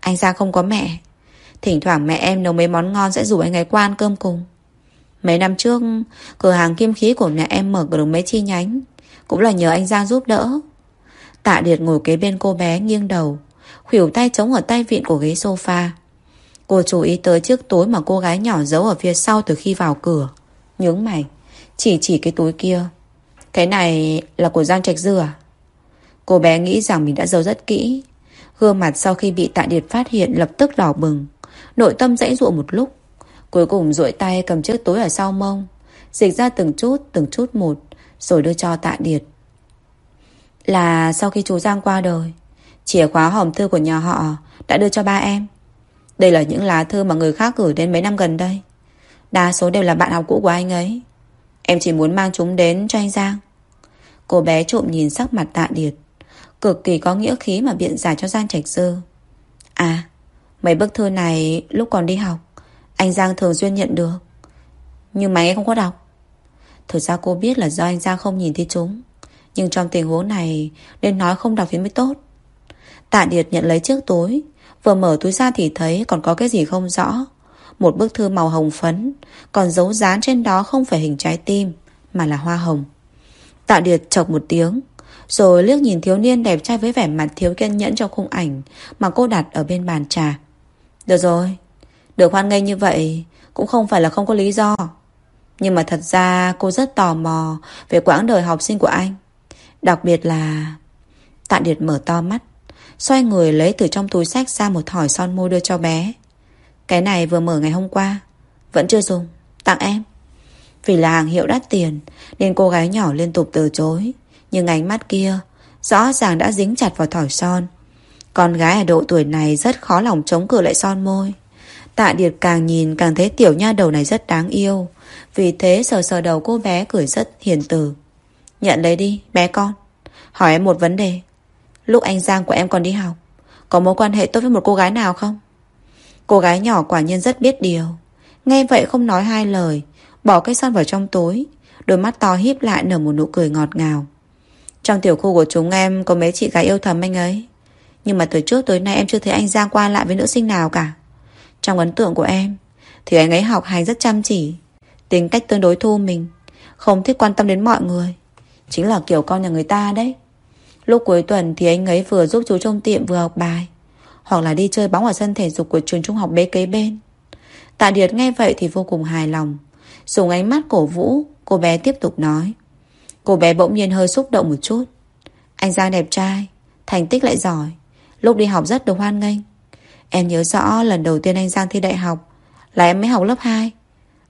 Anh Giang không có mẹ. Thỉnh thoảng mẹ em nấu mấy món ngon sẽ rủ anh ấy qua ăn cơm cùng. Mấy năm trước, cửa hàng kim khí của mẹ em mở được mấy chi nhánh. Cũng là nhờ anh Giang giúp đỡ. Tạ Điệt ngồi kế bên cô bé nghiêng đầu, khuỷu tay chống ở tay vịn của ghế sofa. Cô chú ý tới chiếc túi mà cô gái nhỏ giấu ở phía sau từ khi vào cửa. Nhướng mày, chỉ chỉ cái túi kia. Cái này là của Giang Trạch Dư à? Cô bé nghĩ rằng mình đã giấu rất kỹ. Gương mặt sau khi bị tạ điệt phát hiện lập tức đỏ bừng. Nội tâm dãy dụa một lúc. Cuối cùng duỗi tay cầm chiếc túi ở sau mông. Dịch ra từng chút, từng chút một. Rồi đưa cho tạ điệt. Là sau khi chú Giang qua đời. Chìa khóa hòm thư của nhà họ Đã đưa cho ba em Đây là những lá thư mà người khác gửi đến mấy năm gần đây Đa số đều là bạn học cũ của anh ấy Em chỉ muốn mang chúng đến cho anh Giang Cô bé trộm nhìn sắc mặt tạ điệt Cực kỳ có nghĩa khí mà biện giải cho Giang Trạch Dư À Mấy bức thư này lúc còn đi học, Anh Giang thường xuyên nhận được. Nhưng máy không có đọc. Thực ra cô biết là do anh Giang không nhìn thấy chúng. Nhưng trong tình huống này, Nên nói không đọc thì mới tốt. Tạ Điệt nhận lấy chiếc túi, Vừa mở túi ra thì thấy còn có cái gì không rõ. Một bức thư màu hồng phấn, Còn dấu dán trên đó không phải hình trái tim, Mà là hoa hồng. Tạ Điệt chọc một tiếng, Rồi liếc nhìn thiếu niên đẹp trai với vẻ mặt thiếu kiên nhẫn trong khung ảnh Mà cô đặt ở bên bàn trà. Được rồi. Được hoan nghênh như vậy, Cũng không phải là không có lý do. Nhưng mà thật ra cô rất tò mò Về quãng đời học sinh của anh. Đặc biệt là, Tạ Điệt mở to mắt, Xoay người lấy từ trong túi sách ra một thỏi son môi đưa cho bé. Cái này vừa mở ngày hôm qua, Vẫn chưa dùng. Tặng em. Vì là hàng hiệu đắt tiền, Nên cô gái nhỏ liên tục từ chối. Nhưng ánh mắt kia Rõ ràng đã dính chặt vào thỏi son. Con gái ở độ tuổi này rất khó lòng chống cự lại son môi. Tạ Điệt càng nhìn càng thấy tiểu nha đầu này rất đáng yêu. Vì thế sờ sờ đầu cô bé cười rất hiền từ. Nhận lấy đi, bé con. Hỏi em một vấn đề. Lúc anh Giang của em còn đi học, Có mối quan hệ tốt với một cô gái nào không? Cô gái nhỏ quả nhiên rất biết điều. Nghe vậy không nói hai lời, Bỏ cái son vào trong túi, Đôi mắt to híp lại nở một nụ cười ngọt ngào. Trong tiểu khu của chúng em Có mấy chị gái yêu thầm anh ấy? Nhưng mà từ trước tới nay em chưa thấy anh Giang qua lại với nữ sinh nào cả. Trong ấn tượng của em, Thì anh ấy học hành rất chăm chỉ, Tính cách tương đối thu mình, Không thích quan tâm đến mọi người. Chính là kiểu con nhà người ta đấy. Lúc cuối tuần thì anh ấy vừa giúp chú trong tiệm vừa học bài, Hoặc là đi chơi bóng ở sân thể dục của trường trung học bế kế bên. Tạ Điệt nghe vậy thì vô cùng hài lòng, Dùng ánh mắt cổ vũ, Cô bé tiếp tục nói. Cô bé bỗng nhiên hơi xúc động một chút. Anh Giang đẹp trai, Thành tích lại giỏi. Lúc đi học rất được hoan nghênh. Em nhớ rõ lần đầu tiên anh Giang thi đại học Là em mới học lớp 2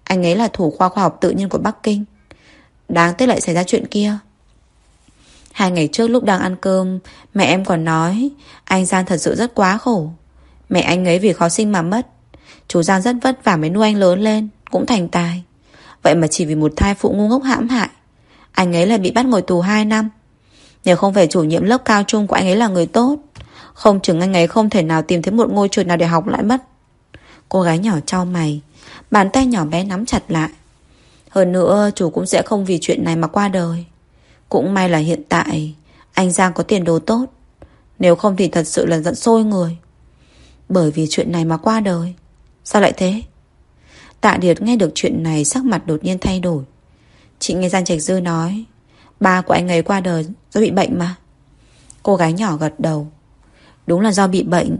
Anh ấy là thủ khoa khoa học tự nhiên của Bắc Kinh. Đáng tiếc lại xảy ra chuyện kia. Hai ngày trước lúc đang ăn cơm, Mẹ em còn nói, Anh Giang thật sự rất quá khổ. Mẹ anh ấy vì khó sinh mà mất. Chú Giang rất vất vả mới nuôi anh lớn lên, Cũng thành tài. Vậy mà chỉ vì một thai phụ ngu ngốc hãm hại, Anh ấy lại bị bắt ngồi tù 2 năm. Nếu không phải chủ nhiệm lớp cao trung của anh ấy là người tốt không chừng anh ấy không thể nào tìm thấy một ngôi trường nào để học lại mất. Cô gái nhỏ trao mày, Bàn tay nhỏ bé nắm chặt lại. Hơn nữa, chủ cũng sẽ không vì chuyện này mà qua đời. Cũng may là hiện tại, Anh Giang có tiền đồ tốt. Nếu không thì thật sự là giận sôi người. Bởi vì chuyện này mà qua đời, Sao lại thế? Tạ Điệt nghe được chuyện này, Sắc mặt đột nhiên thay đổi. Chị nghe Giang Trạch Dư nói, Ba của anh ấy qua đời do bị bệnh mà. Cô gái nhỏ gật đầu. Đúng là do bị bệnh.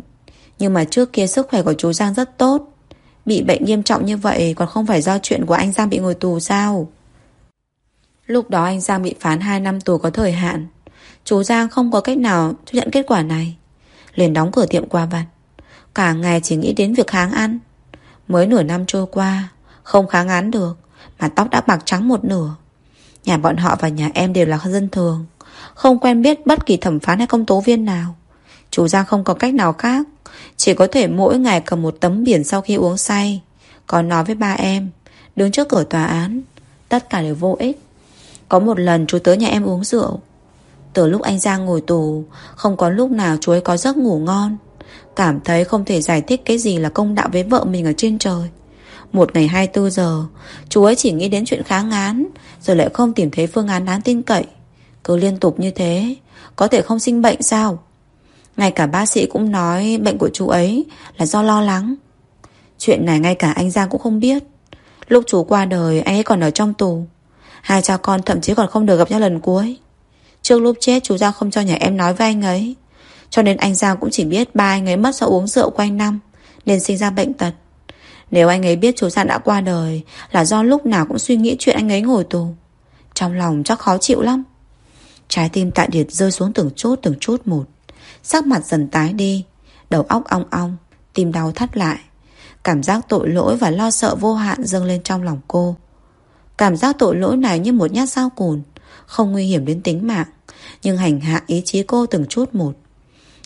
Nhưng mà trước kia sức khỏe của chú Giang rất tốt. Bị bệnh nghiêm trọng như vậy Còn không phải do chuyện của anh Giang bị ngồi tù sao? Lúc đó anh Giang bị phán 2 năm tù có thời hạn. Chú Giang không có cách nào chấp nhận kết quả này. Liền đóng cửa tiệm qua vặt. Cả ngày chỉ nghĩ đến việc kháng ăn. Mới nửa năm trôi qua, Không kháng án được, Mà tóc đã bạc trắng một nửa. Nhà bọn họ và nhà em đều là dân thường, Không quen biết bất kỳ thẩm phán hay công tố viên nào. Chú Giang không có cách nào khác. Chỉ có thể mỗi ngày cầm một tấm biển sau khi uống say. Còn nói với ba em, Đứng trước cửa tòa án, Tất cả đều vô ích. Có một lần chú tới nhà em uống rượu. Từ lúc anh Giang ngồi tù, Không có lúc nào chú ấy có giấc ngủ ngon. Cảm thấy không thể giải thích cái gì là công đạo với vợ mình ở trên trời. Một ngày 24 giờ, Chú ấy chỉ nghĩ đến chuyện kháng án Rồi lại không tìm thấy phương án đáng tin cậy. Cứ liên tục như thế, Có thể không sinh bệnh sao? Ngay cả bác sĩ cũng nói Bệnh của chú ấy là do lo lắng. Chuyện này ngay cả anh Giang cũng không biết. Lúc chú qua đời, anh ấy còn ở trong tù. Hai cha con thậm chí còn không được gặp nhau lần cuối. Trước lúc chết, chú Giang không cho nhà em nói với anh ấy. Cho nên anh Giang cũng chỉ biết ba anh ấy mất do uống rượu quanh năm, Nên sinh ra bệnh tật. Nếu anh ấy biết chú Giang đã qua đời, Là do lúc nào cũng suy nghĩ chuyện anh ấy ngồi tù. Trong lòng chắc khó chịu lắm. Trái tim tại điệt rơi xuống từng chút từng chút một. Sắc mặt dần tái đi, Đầu óc ong ong, Tim đau thắt lại. Cảm giác tội lỗi và lo sợ vô hạn dâng lên trong lòng cô. Cảm giác tội lỗi này như một nhát dao cùn, Không nguy hiểm đến tính mạng, Nhưng hành hạ ý chí cô từng chút một.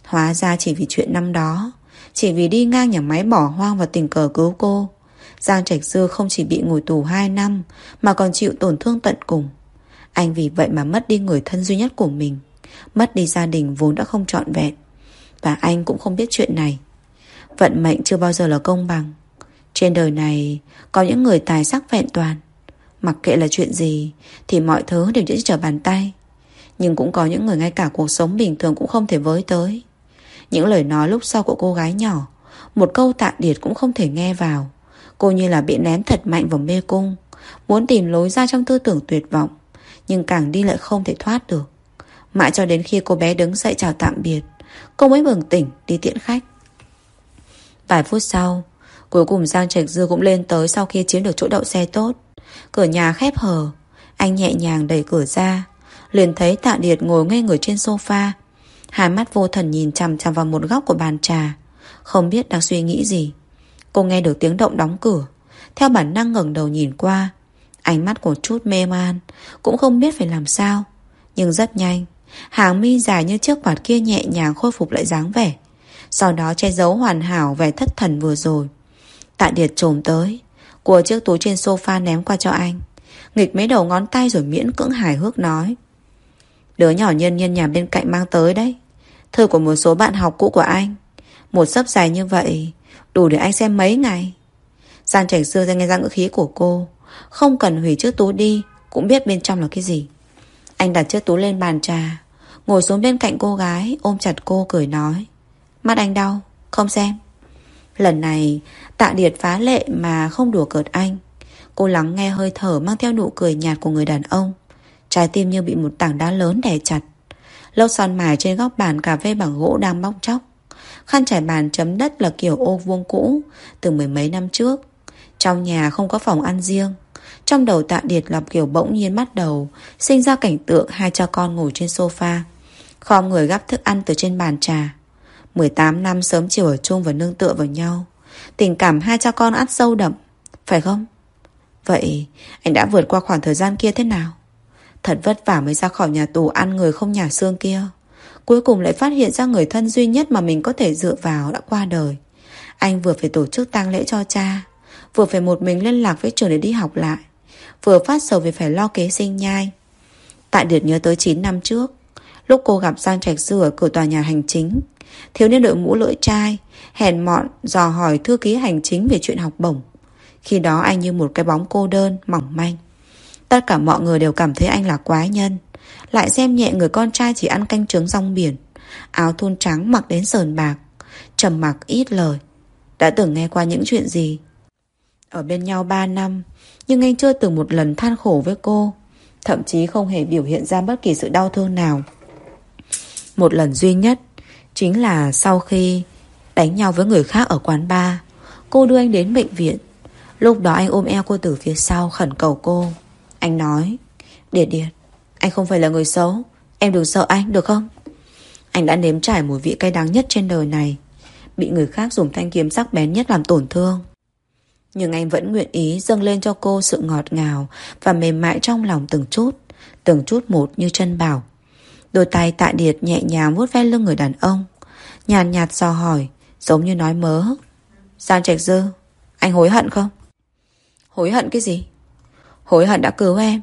Hóa ra chỉ vì chuyện năm đó, Chỉ vì đi ngang nhà máy bỏ hoang và tình cờ cứu cô, Giang Trạch Dư không chỉ bị ngồi tù 2 năm, Mà còn chịu tổn thương tận cùng. Anh vì vậy mà mất đi người thân duy nhất của mình. Mất đi gia đình vốn đã không trọn vẹn. Và anh cũng không biết chuyện này. Vận mệnh chưa bao giờ là công bằng. Trên đời này, Có những người tài sắc vẹn toàn. Mặc kệ là chuyện gì, Thì mọi thứ đều dễ trở bàn tay. Nhưng cũng có những người ngay cả cuộc sống bình thường Cũng không thể với tới. Những lời nói lúc sau của cô gái nhỏ, Một câu tạ điệt cũng không thể nghe vào. Cô như là bị ném thật mạnh vào mê cung, Muốn tìm lối ra trong tư tưởng tuyệt vọng, Nhưng càng đi lại không thể thoát được. Mãi cho đến khi cô bé đứng dậy chào tạm biệt, Cô mới bừng tỉnh, đi tiễn khách. Vài phút sau, Cuối cùng Giang Trạch Dư cũng lên tới Sau khi chiếm được chỗ đậu xe tốt. Cửa nhà khép hờ, Anh nhẹ nhàng đẩy cửa ra, Liền thấy Tạ Điệt ngồi ngay người trên sofa. Hai mắt vô thần nhìn chằm chằm vào một góc của bàn trà, Không biết đang suy nghĩ gì. Cô nghe được tiếng động đóng cửa, Theo bản năng ngẩng đầu nhìn qua. Ánh mắt của chút mê man, Cũng không biết phải làm sao, Nhưng rất nhanh Hàng mi dài như chiếc quạt kia nhẹ nhàng khôi phục lại dáng vẻ. Sau đó che giấu hoàn hảo vẻ thất thần vừa rồi. Tạ Điệt trồm tới, Của chiếc túi trên sofa ném qua cho anh. Nghịch mấy đầu ngón tay rồi miễn cưỡng hài hước nói. Đứa nhỏ nhân nhân nhà bên cạnh mang tới đấy. Thư của một số bạn học cũ của anh. Một sấp dài như vậy, Đủ để anh xem mấy ngày. Giang Trạch xưa ra nghe ra ngữ khí của cô. Không cần hủy chiếc túi đi, Cũng biết bên trong là cái gì. Anh đặt chiếc túi lên bàn trà. Ngồi xuống bên cạnh cô gái Ôm chặt cô cười nói. Mắt anh đau, không xem. Lần này tạ điệt phá lệ Mà không đùa cợt anh. Cô lắng nghe hơi thở mang theo nụ cười nhạt của người đàn ông. Trái tim như bị một tảng đá lớn đè chặt. Lốc son mài trên góc bàn cà phê bằng gỗ đang bóc chóc. Khăn trải bàn chấm đất là kiểu ô vuông cũ Từ mười mấy năm trước. Trong nhà không có phòng ăn riêng. Trong đầu tạ điệt là kiểu bỗng nhiên bắt đầu Sinh ra cảnh tượng hai cha con ngồi trên sofa. Khom người gắp thức ăn từ trên bàn trà 18 năm sớm chiều ở chung và nương tựa vào nhau Tình cảm hai cha con ắt sâu đậm Phải không? Vậy anh đã vượt qua khoảng thời gian kia thế nào? Thật vất vả mới ra khỏi nhà tù ăn người không nhà xương kia Cuối cùng lại phát hiện ra người thân duy nhất mà mình có thể dựa vào đã qua đời. Anh vừa phải tổ chức tang lễ cho cha, vừa phải một mình liên lạc với trường để đi học lại, vừa phát sầu vì phải lo kế sinh nhai. Tại Điệt nhớ tới 9 năm trước, lúc cô gặp Giang Trạch Sư ở cửa tòa nhà hành chính, thiếu niên đội mũ lưỡi trai, hèn mọn dò hỏi thư ký hành chính về chuyện học bổng. Khi đó anh như một cái bóng cô đơn, mỏng manh. Tất cả mọi người đều cảm thấy anh là quái nhân lại xem nhẹ người con trai chỉ ăn canh trứng rong biển Áo thun trắng mặc đến sờn bạc trầm mặc ít lời Đã từng nghe qua những chuyện gì Ở bên nhau 3 năm Nhưng anh chưa từng một lần than khổ với cô Thậm chí không hề biểu hiện ra bất kỳ sự đau thương nào một lần duy nhất, Chính là sau khi Đánh nhau với người khác ở quán bar, Cô đưa anh đến bệnh viện. Lúc đó anh ôm eo cô từ phía sau, khẩn cầu cô. Anh nói, Điệt điệt, anh không phải là người xấu, Em đừng sợ anh, được không? Anh đã nếm trải mùi vị cay đắng nhất trên đời này, Bị người khác dùng thanh kiếm sắc bén nhất làm tổn thương. Nhưng anh vẫn nguyện ý dâng lên cho cô sự ngọt ngào Và mềm mại trong lòng từng chút Từng chút một như chân bảo. Đôi tay tạ điệt nhẹ nhàng vuốt ve lưng người đàn ông. Nhàn nhạt, nhạt hỏi Giống như nói mớ. Giang Trạch Dư Anh hối hận không? Hối hận cái gì? Hối hận đã cứu em.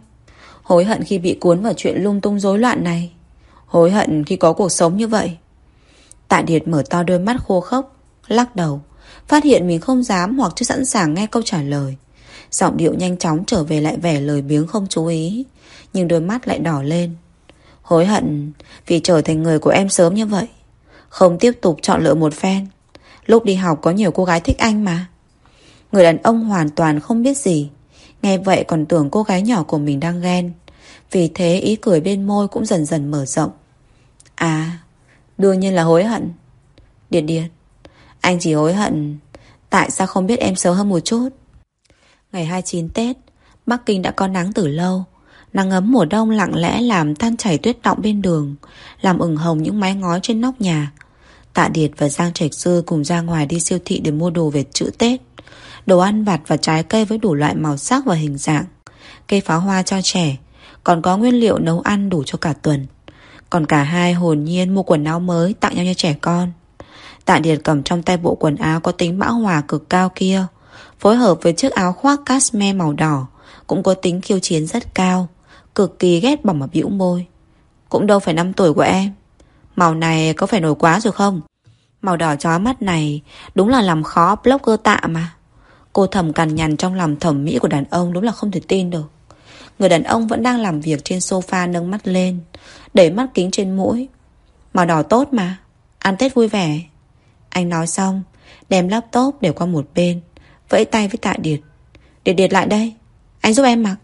Hối hận khi bị cuốn vào chuyện lung tung rối loạn này. Hối hận khi có cuộc sống như vậy. Tạ Điệt mở to đôi mắt khô khốc Lắc đầu Phát hiện mình không dám hoặc chưa sẵn sàng nghe câu trả lời. Giọng điệu nhanh chóng trở về lại vẻ lời biếng không chú ý Nhưng đôi mắt lại đỏ lên. Hối hận vì trở thành người của em sớm như vậy. Không tiếp tục chọn lựa một phen Lúc đi học có nhiều cô gái thích anh mà. Người đàn ông hoàn toàn không biết gì. Nghe vậy còn tưởng cô gái nhỏ của mình đang ghen. Vì thế ý cười bên môi cũng dần dần mở rộng. À Đương nhiên là hối hận. Điệt điệt, Anh chỉ hối hận. Tại sao không biết em sớm hơn một chút? Ngày 29 Tết, Bắc Kinh đã có nắng từ lâu. Nắng ấm mùa đông lặng lẽ làm tan chảy tuyết động bên đường Làm ửng hồng những mái ngói trên nóc nhà. Tạ Điệt và Giang Trạch Sư cùng ra ngoài đi siêu thị để mua đồ về chữ Tết. Đồ ăn vặt và trái cây với đủ loại màu sắc và hình dạng, cây pháo hoa cho trẻ, còn có nguyên liệu nấu ăn đủ cho cả tuần. Còn cả hai hồn nhiên mua quần áo mới tặng nhau cho trẻ con. Tạ Điệt cầm trong tay bộ quần áo có tính mã hòa cực cao kia Phối hợp với chiếc áo khoác cashmere màu đỏ Cũng có tính khiêu chiến rất cao. Cực kỳ ghét bỏ mà bĩu môi. Cũng đâu phải năm tuổi của em. Màu này có phải nổi quá rồi không? Màu đỏ chói mắt này Đúng là làm khó blogger tạ mà. Cô thầm cằn nhằn trong lòng thẩm mỹ của đàn ông Đúng là không thể tin được. Người đàn ông vẫn đang làm việc trên sofa nâng mắt lên, Đẩy mắt kính trên mũi. Màu đỏ tốt mà, Ăn Tết vui vẻ. Anh nói xong, Đem laptop để qua một bên, Vẫy tay với Tạ Điệt. Điệt Điệt lại đây, Anh giúp em mặc.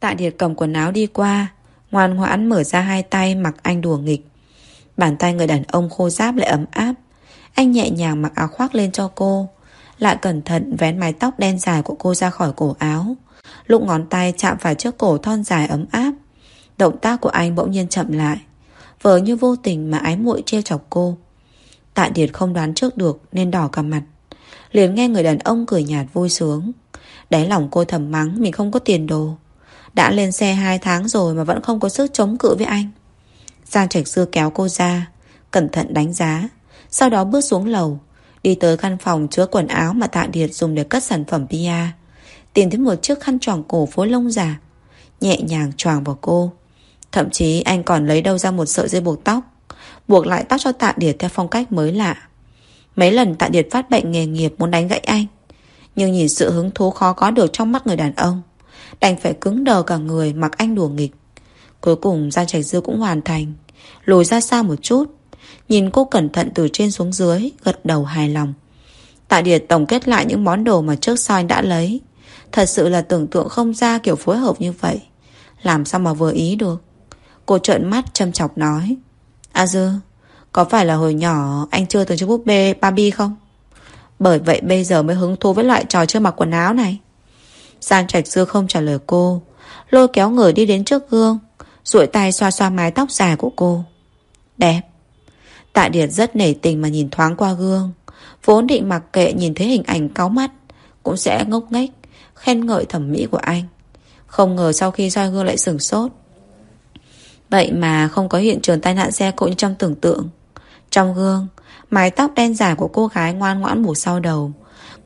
Tạ Điệt cầm quần áo đi qua, Ngoan ngoãn mở ra hai tay mặc anh đùa nghịch. Bàn tay người đàn ông khô ráp lại ấm áp. Anh nhẹ nhàng mặc áo khoác lên cho cô, Lại cẩn thận vén mái tóc đen dài của cô ra khỏi cổ áo. Lúc ngón tay chạm phải trước cổ thon dài ấm áp, Động tác của anh bỗng nhiên chậm lại, Vờ như vô tình mà ái muội trêu chọc cô. Tạ Điệt không đoán trước được Nên đỏ cả mặt, Liền nghe người đàn ông cười nhạt vui sướng. Đáy lòng cô thầm mắng mình không có tiền đồ đã lên xe 2 tháng rồi Mà vẫn không có sức chống cự với anh. Giang Trạch Sư kéo cô ra, Cẩn thận đánh giá. Sau đó bước xuống lầu, Đi tới căn phòng chứa quần áo mà Tạ Điệt dùng để cất sản phẩm Pia. Tìm thấy một chiếc khăn tròn cổ phối lông giả, Nhẹ nhàng choàng vào cô. Thậm chí anh còn lấy đâu ra một sợi dây buộc tóc, Buộc lại tóc cho Tạ Điệt theo phong cách mới lạ. Mấy lần Tạ Điệt phát bệnh nghề nghiệp muốn đánh gãy anh, Nhưng nhìn sự hứng thú khó có được trong mắt người đàn ông Đành phải cứng đờ cả người mặc anh đùa nghịch. Cuối cùng Giang Trạch Dư cũng hoàn thành. Lùi ra xa một chút. Nhìn cô cẩn thận từ trên xuống dưới, Gật đầu hài lòng. Tạ Điệt tổng kết lại những món đồ mà trước sau anh đã lấy. Thật sự là tưởng tượng không ra kiểu phối hợp như vậy. Làm sao mà vừa ý được? Cô trợn mắt châm chọc nói. A Dư, Có phải là hồi nhỏ anh chưa từng chơi búp bê, Barbie không? Bởi vậy bây giờ mới hứng thú với loại trò chơi mặc quần áo này. Giang Trạch Dư không trả lời cô. Lôi kéo người đi đến trước gương, duỗi tay xoa xoa mái tóc dài của cô. Đẹp. Tạ Điệt rất nể tình mà nhìn thoáng qua gương. Vốn định mặc kệ nhìn thấy hình ảnh cáu mắt, Cũng sẽ ngốc nghếch, Khen ngợi thẩm mỹ của anh. Không ngờ sau khi soi gương lại sửng sốt. Vậy mà không có hiện trường tai nạn xe cộ như trong tưởng tượng. Trong gương, Mái tóc đen dài của cô gái ngoan ngoãn bù sau đầu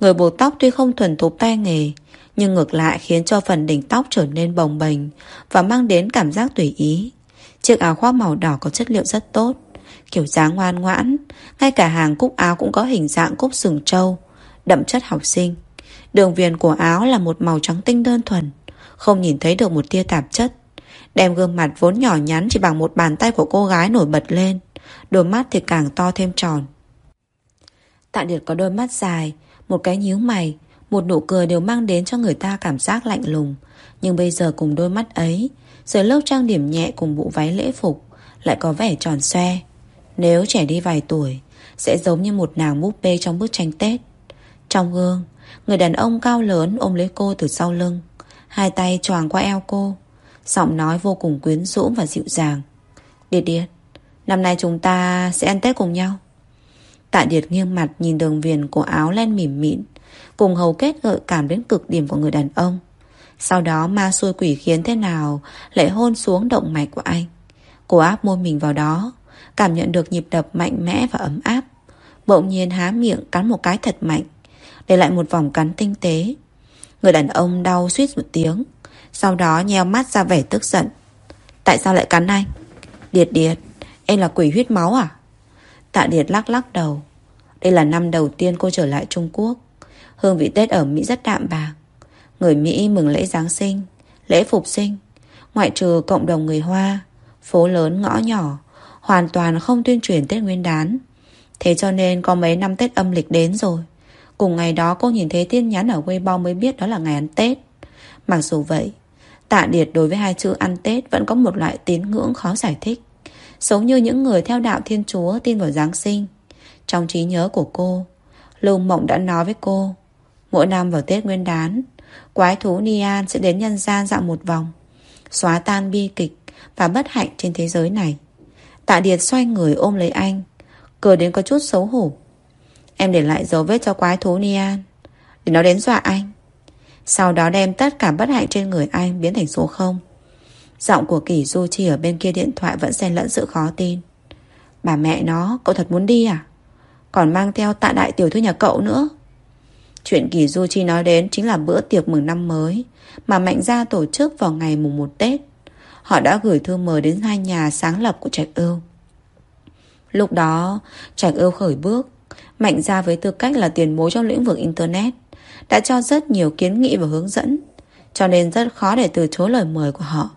Người buộc tóc tuy không thuần thục tay nghề, Nhưng ngược lại khiến cho phần đỉnh tóc trở nên bồng bềnh Và mang đến cảm giác tùy ý. Chiếc áo khoác màu đỏ có chất liệu rất tốt, Kiểu dáng ngoan ngoãn, Ngay cả hàng cúc áo cũng có hình dạng cúc sừng trâu, Đậm chất học sinh. Đường viền của áo là một màu trắng tinh đơn thuần, Không nhìn thấy được một tia tạp chất. Đem gương mặt vốn nhỏ nhắn Chỉ bằng một bàn tay của cô gái nổi bật lên, Đôi mắt thì càng to thêm tròn. Tạ Điệt có đôi mắt dài một cái nhíu mày, Một nụ cười đều mang đến cho người ta cảm giác lạnh lùng. Nhưng bây giờ cùng đôi mắt ấy Dưới lớp trang điểm nhẹ cùng bộ váy lễ phục, Lại có vẻ tròn xoe. Nếu trẻ đi vài tuổi, Sẽ giống như một nàng búp bê trong bức tranh Tết. Trong gương, Người đàn ông cao lớn ôm lấy cô từ sau lưng. Hai tay choàng qua eo cô, Giọng nói vô cùng quyến rũ và dịu dàng. Điệt Điệt, Năm nay chúng ta sẽ ăn Tết cùng nhau. Tạ Điệt nghiêng mặt nhìn đường viền của áo len mỉm mịn, Cùng hầu kết gợi cảm đến cực điểm của người đàn ông. Sau đó ma xuôi quỷ khiến thế nào Lại hôn xuống động mạch của anh. Cô áp môi mình vào đó, Cảm nhận được nhịp đập mạnh mẽ và ấm áp. Bỗng nhiên há miệng cắn một cái thật mạnh, Để lại một vòng cắn tinh tế. Người đàn ông đau suýt một tiếng, Sau đó nheo mắt ra vẻ tức giận. Tại sao lại cắn anh? Điệt điệt, Em là quỷ huyết máu à? Tạ điệt lắc lắc đầu. Đây là năm đầu tiên cô trở lại Trung Quốc. Hương vị Tết ở Mỹ rất đạm bạc. Người Mỹ mừng lễ Giáng sinh Lễ phục sinh. Ngoại trừ cộng đồng người Hoa Phố lớn ngõ nhỏ Hoàn toàn không tuyên truyền Tết Nguyên đán. Thế cho nên có mấy năm Tết âm lịch đến rồi. Cùng ngày đó cô nhìn thấy tin nhắn ở Weibo mới biết đó là ngày ăn Tết. Mặc dù vậy, Tạ Điệt đối với hai chữ ăn Tết vẫn có một loại tín ngưỡng khó giải thích. Giống như những người theo đạo Thiên Chúa tin vào Giáng sinh. Trong trí nhớ của cô, Lưu Mộng đã nói với cô, mỗi năm vào Tết Nguyên đán, quái thú Nian sẽ đến nhân gian dạo một vòng, xóa tan bi kịch và bất hạnh trên thế giới này. Tạ Điệt xoay người ôm lấy anh, cười đến có chút xấu hổ. Em để lại dấu vết cho quái thú Nian Để nó đến dọa anh Sau đó đem tất cả bất hạnh trên người anh Biến thành số 0 Giọng của Kỳ Du Chi ở bên kia điện thoại vẫn xen lẫn sự khó tin. Bà mẹ nó, cậu thật muốn đi à? Còn mang theo tạ đại tiểu thư nhà cậu nữa. Chuyện Kỳ Du Chi nói đến chính là bữa tiệc mừng năm mới mà Mạnh Gia tổ chức vào ngày mùng 1 Tết. Họ đã gửi thư mời đến hai nhà sáng lập của Trạch Ưu. Lúc đó, Trạch Ưu khởi bước, Mạnh Gia với tư cách là tiền bối trong lĩnh vực Internet, đã cho rất nhiều kiến nghị và hướng dẫn, cho nên rất khó để từ chối lời mời của họ.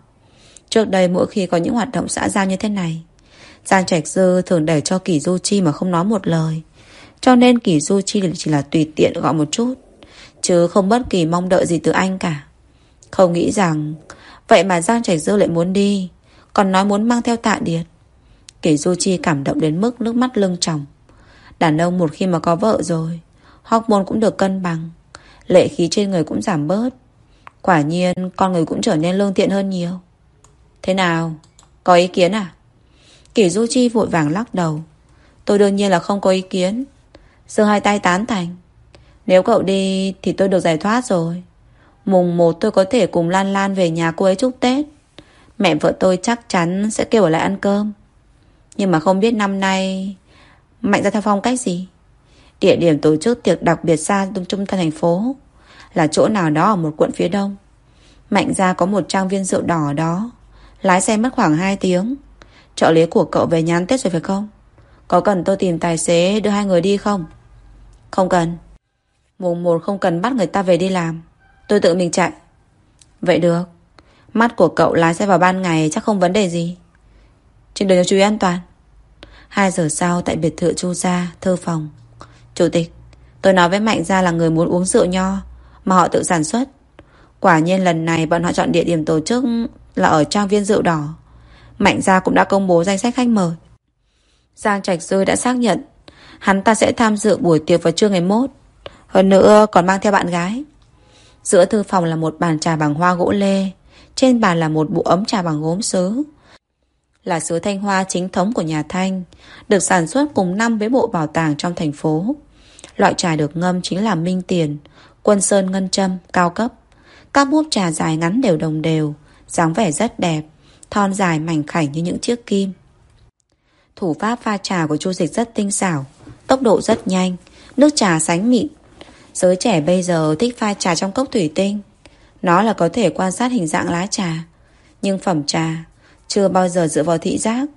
Trước đây mỗi khi có những hoạt động xã giao như thế này, Giang Trạch Dư thường để cho Kỳ Du Chi mà không nói một lời. Cho nên Kỳ Du Chi chỉ là tùy tiện gọi một chút, chứ không bất kỳ mong đợi gì từ anh cả. Không nghĩ rằng Vậy mà Giang Trạch Dư lại muốn đi Còn nói muốn mang theo tạ điệt Kỷ Du Chi cảm động đến mức nước mắt lưng tròng Đàn ông một khi mà có vợ rồi Hormone cũng được cân bằng Lệ khí trên người cũng giảm bớt Quả nhiên con người cũng trở nên lương thiện hơn nhiều Thế nào? Có ý kiến à? Kỷ Du Chi vội vàng lắc đầu. Tôi đương nhiên là không có ý kiến. Sơ hai tay tán thành. Nếu cậu đi thì tôi được giải thoát rồi. Mùng 1 tôi có thể cùng Lan Lan về nhà cô ấy chúc Tết. Mẹ vợ tôi chắc chắn sẽ kêu ở lại ăn cơm. Nhưng mà không biết năm nay Mạnh ra theo phong cách gì. Địa điểm tổ chức tiệc đặc biệt xa trung tâm thành phố Là chỗ nào đó ở một quận phía đông. Mạnh ra có một trang viên rượu đỏ đó. Lái xe mất khoảng 2 tiếng. Trợ lý của cậu về nhà ăn Tết rồi phải không? Có cần tôi tìm tài xế đưa hai người đi không? Không cần. Mùng 1 không cần bắt người ta về đi làm. Tôi tự mình chạy. Vậy được. Mắt của cậu lái xe vào ban ngày chắc không vấn đề gì. Trên đường chú ý an toàn. 2 giờ sau tại biệt thự Chu Gia Thơ phòng. Chủ tịch, Tôi nói với Mạnh Gia là người muốn uống rượu nho Mà họ tự sản xuất. Quả nhiên lần này bọn họ chọn địa điểm tổ chức là ở trang viên rượu đỏ. Mạnh Gia cũng đã công bố danh sách khách mời. Giang Trạch Dư đã xác nhận, Hắn ta sẽ tham dự buổi tiệc vào trưa ngày mốt. Hơn nữa, còn mang theo bạn gái. Giữa thư phòng là một bàn trà bằng hoa gỗ lê, Trên bàn là một bộ ấm trà bằng gốm sứ. Là sứ thanh hoa chính thống của nhà Thanh, Được sản xuất cùng năm với bộ bảo tàng trong thành phố. Loại trà được ngâm chính là Minh Tiền, Quân Sơn Ngân Châm, cao cấp. Các búp trà dài ngắn đều đồng đều dáng vẻ rất đẹp, Thon dài mảnh khảnh như những chiếc kim. Thủ pháp pha trà của chu dịch rất tinh xảo, Tốc độ rất nhanh, Nước trà sánh mịn. Giới trẻ bây giờ thích pha trà trong cốc thủy tinh. Nó là có thể quan sát hình dạng lá trà, Nhưng phẩm trà Chưa bao giờ dựa vào thị giác.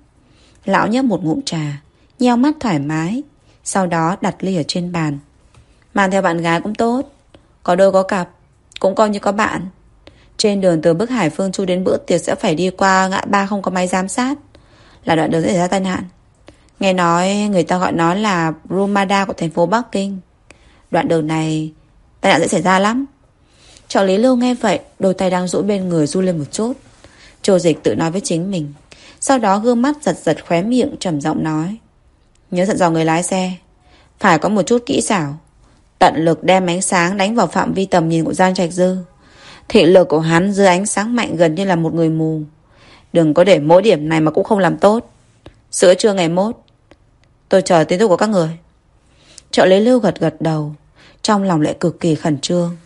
Lão nhấp một ngụm trà, Nheo mắt thoải mái, Sau đó đặt ly ở trên bàn. Mang theo bạn gái cũng tốt, Có đôi có cặp, Cũng coi như có bạn. Trên đường từ bức Hải Phương Chu đến bữa tiệc Sẽ phải đi qua ngã ba không có máy giám sát. Là đoạn đường xảy ra tai nạn. Nghe nói người ta gọi nó là Brumada của thành phố Bắc Kinh. Đoạn đường này, Tai nạn sẽ xảy ra lắm. Trọng lý lưu nghe vậy, Đôi tay đang rũ bên người du lên một chút. Trô dịch tự nói với chính mình. Sau đó gương mắt giật giật khóe miệng, trầm giọng nói. Nhớ dặn dò người lái xe. Phải có một chút kỹ xảo. Tận lực đem ánh sáng đánh vào phạm vi tầm nhìn của Giang Trạch Dư. Thị lực của hắn dưới ánh sáng mạnh gần như là một người mù. Đừng có để mỗi điểm này mà cũng không làm tốt. Sữa trưa ngày mốt, Tôi chờ tin tức của các người. Trợ lý lưu gật gật đầu, trong lòng lại cực kỳ khẩn trương.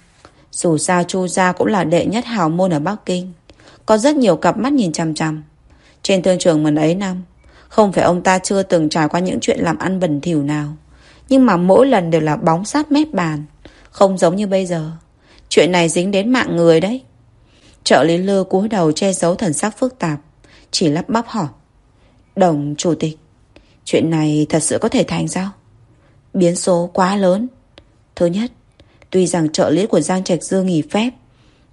Dù sao Chu Gia cũng là đệ nhất hào môn ở Bắc Kinh, Có rất nhiều cặp mắt nhìn chằm chằm. Trên thương trường mình ấy năm, Không phải ông ta chưa từng trải qua những chuyện làm ăn bẩn thỉu nào, Nhưng mà mỗi lần đều là bóng sát mép bàn, Không giống như bây giờ. Chuyện này dính đến mạng người đấy Trợ lý lư cúi đầu che giấu thần sắc phức tạp Chỉ lắp bắp hỏi Đồng chủ tịch Chuyện này thật sự có thể thành sao Biến số quá lớn Thứ nhất, tuy rằng trợ lý của Giang Trạch Dư nghỉ phép,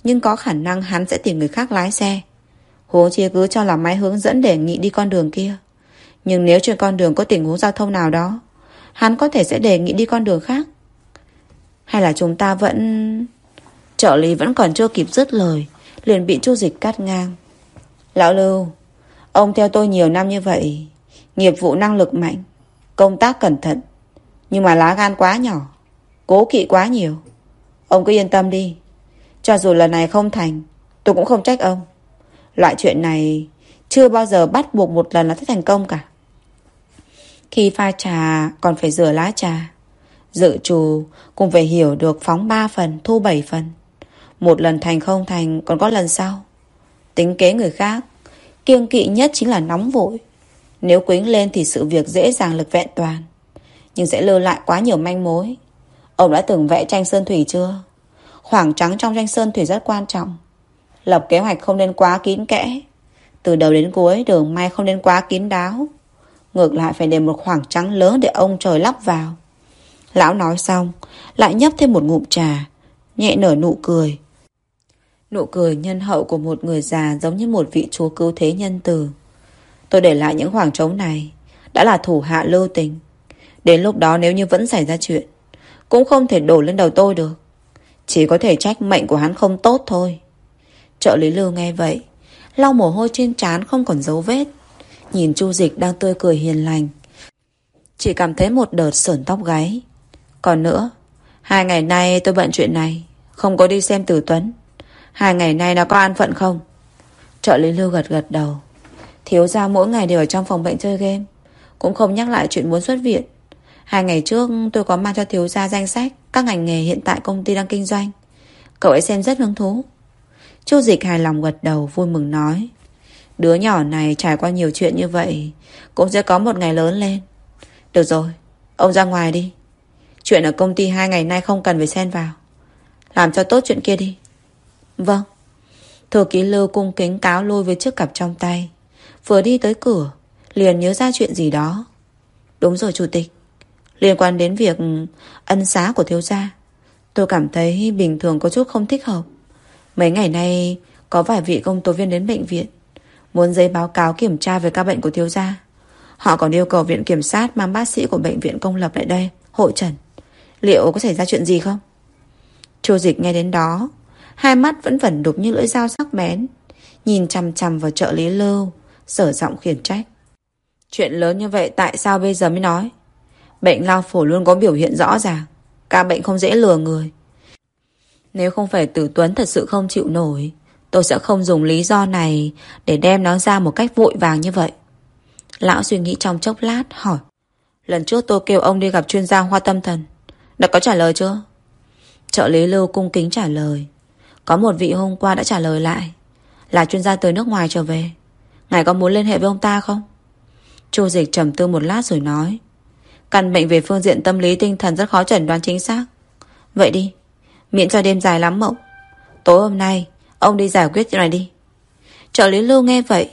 nhưng có khả năng hắn sẽ tìm người khác lái xe. Huống chia cứ cho là máy hướng dẫn đề nghị đi con đường kia. Nhưng nếu trên con đường có tình huống giao thông nào đó, hắn có thể sẽ đề nghị đi con đường khác. Hay là chúng ta vẫn... Trợ lý vẫn còn chưa kịp dứt lời, liền bị chu dịch cắt ngang. Lão Lưu, ông theo tôi nhiều năm như vậy, nghiệp vụ năng lực mạnh, công tác cẩn thận, nhưng mà lá gan quá nhỏ. Cố kỵ quá nhiều Ông cứ yên tâm đi Cho dù lần này không thành Tôi cũng không trách ông Loại chuyện này chưa bao giờ bắt buộc một lần là sẽ thành công cả Khi pha trà còn phải rửa lá trà Dự trù cũng phải hiểu được phóng 3 phần thu 7 phần một lần thành không thành, còn có lần sau. Tính kế người khác, Kiêng kỵ nhất chính là nóng vội. Nếu quính lên thì sự việc dễ dàng lực vẹn toàn. Nhưng sẽ lơ lại quá nhiều manh mối. Ông đã từng vẽ tranh sơn thủy chưa? Khoảng trắng trong tranh sơn thủy rất quan trọng. Lập kế hoạch không nên quá kín kẽ. Từ đầu đến cuối, đường may không nên quá kín đáo. Ngược lại phải để một khoảng trắng lớn để ông trời lắp vào. Lão nói xong, Lại nhấp thêm một ngụm trà, Nhẹ nở nụ cười. Nụ cười nhân hậu của một người già Giống như một vị chúa cứu thế nhân từ. Tôi để lại những khoảng trống này, Đã là thủ hạ lưu tình. Đến lúc đó nếu như vẫn xảy ra chuyện, Cũng không thể đổ lên đầu tôi được. Chỉ có thể trách mệnh của hắn không tốt thôi. Trợ lý lưu nghe vậy, Lau mồ hôi trên trán không còn dấu vết. Nhìn Chu Dịch đang tươi cười hiền lành, Chỉ cảm thấy một đợt sởn tóc gáy. Còn nữa, Hai ngày nay tôi bận chuyện này, Không có đi xem Tử Tuấn. Hai ngày nay nó có an phận không? Trợ lý lưu gật gật đầu. Thiếu ra mỗi ngày đều ở trong phòng bệnh chơi game. Cũng không nhắc lại chuyện muốn xuất viện. Hai ngày trước, tôi có mang cho thiếu gia danh sách Các ngành nghề hiện tại công ty đang kinh doanh. Cậu ấy xem rất hứng thú. Chu dịch hài lòng gật đầu, vui mừng nói, Đứa nhỏ này trải qua nhiều chuyện như vậy, Cũng sẽ có một ngày lớn lên. Được rồi, Ông ra ngoài đi. Chuyện ở công ty hai ngày nay không cần phải xen vào. Làm cho tốt chuyện kia đi. Vâng. Thư ký lưu cung kính cáo lui với chiếc cặp trong tay. Vừa đi tới cửa, Liền nhớ ra chuyện gì đó. Đúng rồi, chủ tịch. Liên quan đến việc ân xá của thiếu gia, Tôi cảm thấy bình thường có chút không thích hợp. Mấy ngày nay, Có vài vị công tố viên đến bệnh viện, Muốn giấy báo cáo kiểm tra về ca bệnh của thiếu gia. Họ còn yêu cầu viện kiểm sát Mang bác sĩ của bệnh viện công lập lại đây, Hội trần. Liệu có xảy ra chuyện gì không? Chu dịch nghe đến đó Hai mắt vẫn vẩn đục như lưỡi dao sắc bén. Nhìn chằm chằm vào trợ lý lưu, Sở giọng khiển trách. Chuyện lớn như vậy tại sao bây giờ mới nói? Bệnh lao phổi luôn có biểu hiện rõ ràng. Ca bệnh không dễ lừa người. Nếu không phải tử tuấn thật sự không chịu nổi, Tôi sẽ không dùng lý do này Để đem nó ra một cách vội vàng như vậy. Lão suy nghĩ trong chốc lát, hỏi. Lần trước tôi kêu ông đi gặp chuyên gia hoa tâm thần, Đã có trả lời chưa? Trợ lý lưu cung kính trả lời. Có một vị hôm qua đã trả lời lại, Là chuyên gia từ nước ngoài trở về. Ngài có muốn liên hệ với ông ta không? Chu dịch trầm tư một lát rồi nói, Căn bệnh về phương diện tâm lý tinh thần rất khó chẩn đoán chính xác. Vậy đi, Miễn cho đêm dài lắm mộng. Tối hôm nay, Ông đi giải quyết chuyện này đi. Trợ lý lưu nghe vậy,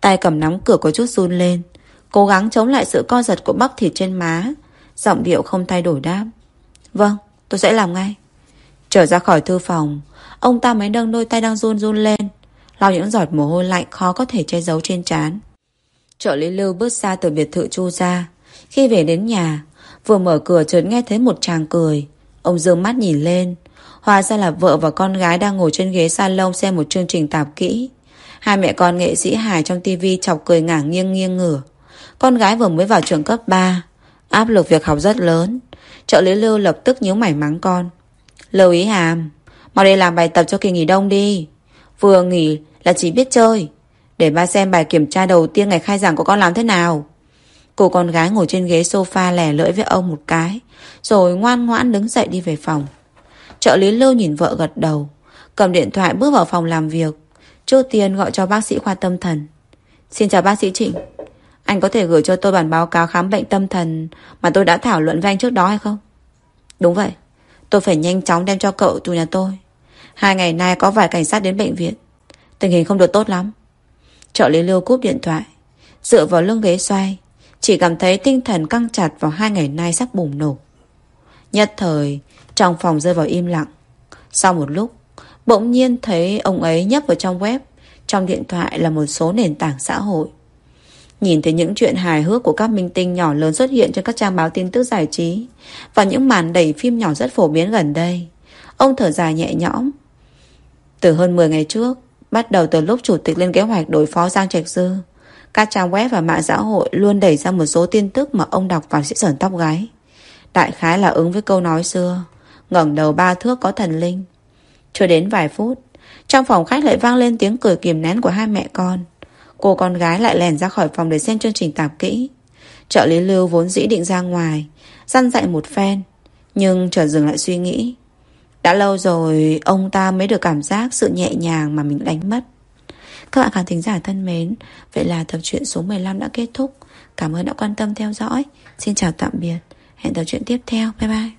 Tay cầm nắm cửa có chút run lên, Cố gắng chống lại sự co giật của bắp thịt trên má, Giọng điệu không thay đổi đáp Vâng tôi sẽ làm ngay. Trở ra khỏi thư phòng Ông ta mới nâng đôi tay đang run run lên. Lau những giọt mồ hôi lạnh khó có thể che giấu trên trán. Trợ lý lưu bước ra từ biệt thự chu ra Khi về đến nhà, Vừa mở cửa chợt nghe thấy một chàng cười. Ông dương mắt nhìn lên. Hóa ra là vợ và con gái đang ngồi trên ghế salon xem một chương trình tạp kỹ. Hai mẹ con nghệ sĩ hài trong tivi chọc cười ngả nghiêng nghiêng ngửa. Con gái vừa mới vào trường cấp 3 Áp lực việc học rất lớn. Trợ lý lưu lập tức nhíu mảy mắng con. Lưu ý hàm Mau đi làm bài tập cho kỳ nghỉ đông đi. Vừa nghỉ là chỉ biết chơi. Để ba xem bài kiểm tra đầu tiên ngày khai giảng của con làm thế nào. Cô con gái ngồi trên ghế sofa lẻ lưỡi với ông một cái, Rồi ngoan ngoãn đứng dậy đi về phòng. Trợ lý Lưu nhìn vợ gật đầu, Cầm điện thoại bước vào phòng làm việc. Trước tiên gọi cho bác sĩ khoa tâm thần. Xin chào bác sĩ Trịnh. Anh có thể gửi cho tôi bản báo cáo khám bệnh tâm thần Mà tôi đã thảo luận với anh trước đó hay không? Đúng vậy. Tôi phải nhanh chóng đem cho cậu từ nhà tôi. Hai ngày nay có vài cảnh sát đến bệnh viện. Tình hình không được tốt lắm. Trợ lý lưu cúp điện thoại. Dựa vào lưng ghế xoay, Chỉ cảm thấy tinh thần căng chặt vào hai ngày nay sắp bùng nổ. Nhất thời, Trong phòng rơi vào im lặng. Sau một lúc, Bỗng nhiên thấy ông ấy nhấp vào trong web, Trong điện thoại là một số nền tảng xã hội. Nhìn thấy những chuyện hài hước của các minh tinh nhỏ lớn xuất hiện trên các trang báo tin tức giải trí và những màn đẩy phim nhỏ rất phổ biến gần đây. Ông thở dài nhẹ nhõm. Từ hơn 10 ngày trước, bắt đầu từ lúc chủ tịch lên kế hoạch đối phó Giang Trạch Dư, các trang web và mạng xã hội luôn đẩy ra một số tin tức mà ông đọc vào sẽ sởn tóc gáy. Đại khái là ứng với câu nói xưa, ngẩng đầu ba thước có thần linh. Chưa đến vài phút, trong phòng khách lại vang lên tiếng cười kìm nén của hai mẹ con. Cô con gái lại lèn ra khỏi phòng để xem chương trình tạp kỹ. Trợ lý lưu vốn dĩ định ra ngoài, Dăn dạy một phen Nhưng chợt dừng lại suy nghĩ. Đã lâu rồi ông ta mới được cảm giác sự nhẹ nhàng mà mình đánh mất. Các bạn khán thính giả thân mến Vậy là tập truyện số 15 đã kết thúc. Cảm ơn đã quan tâm theo dõi. Xin chào tạm biệt. Hẹn tập truyện tiếp theo. Bye bye.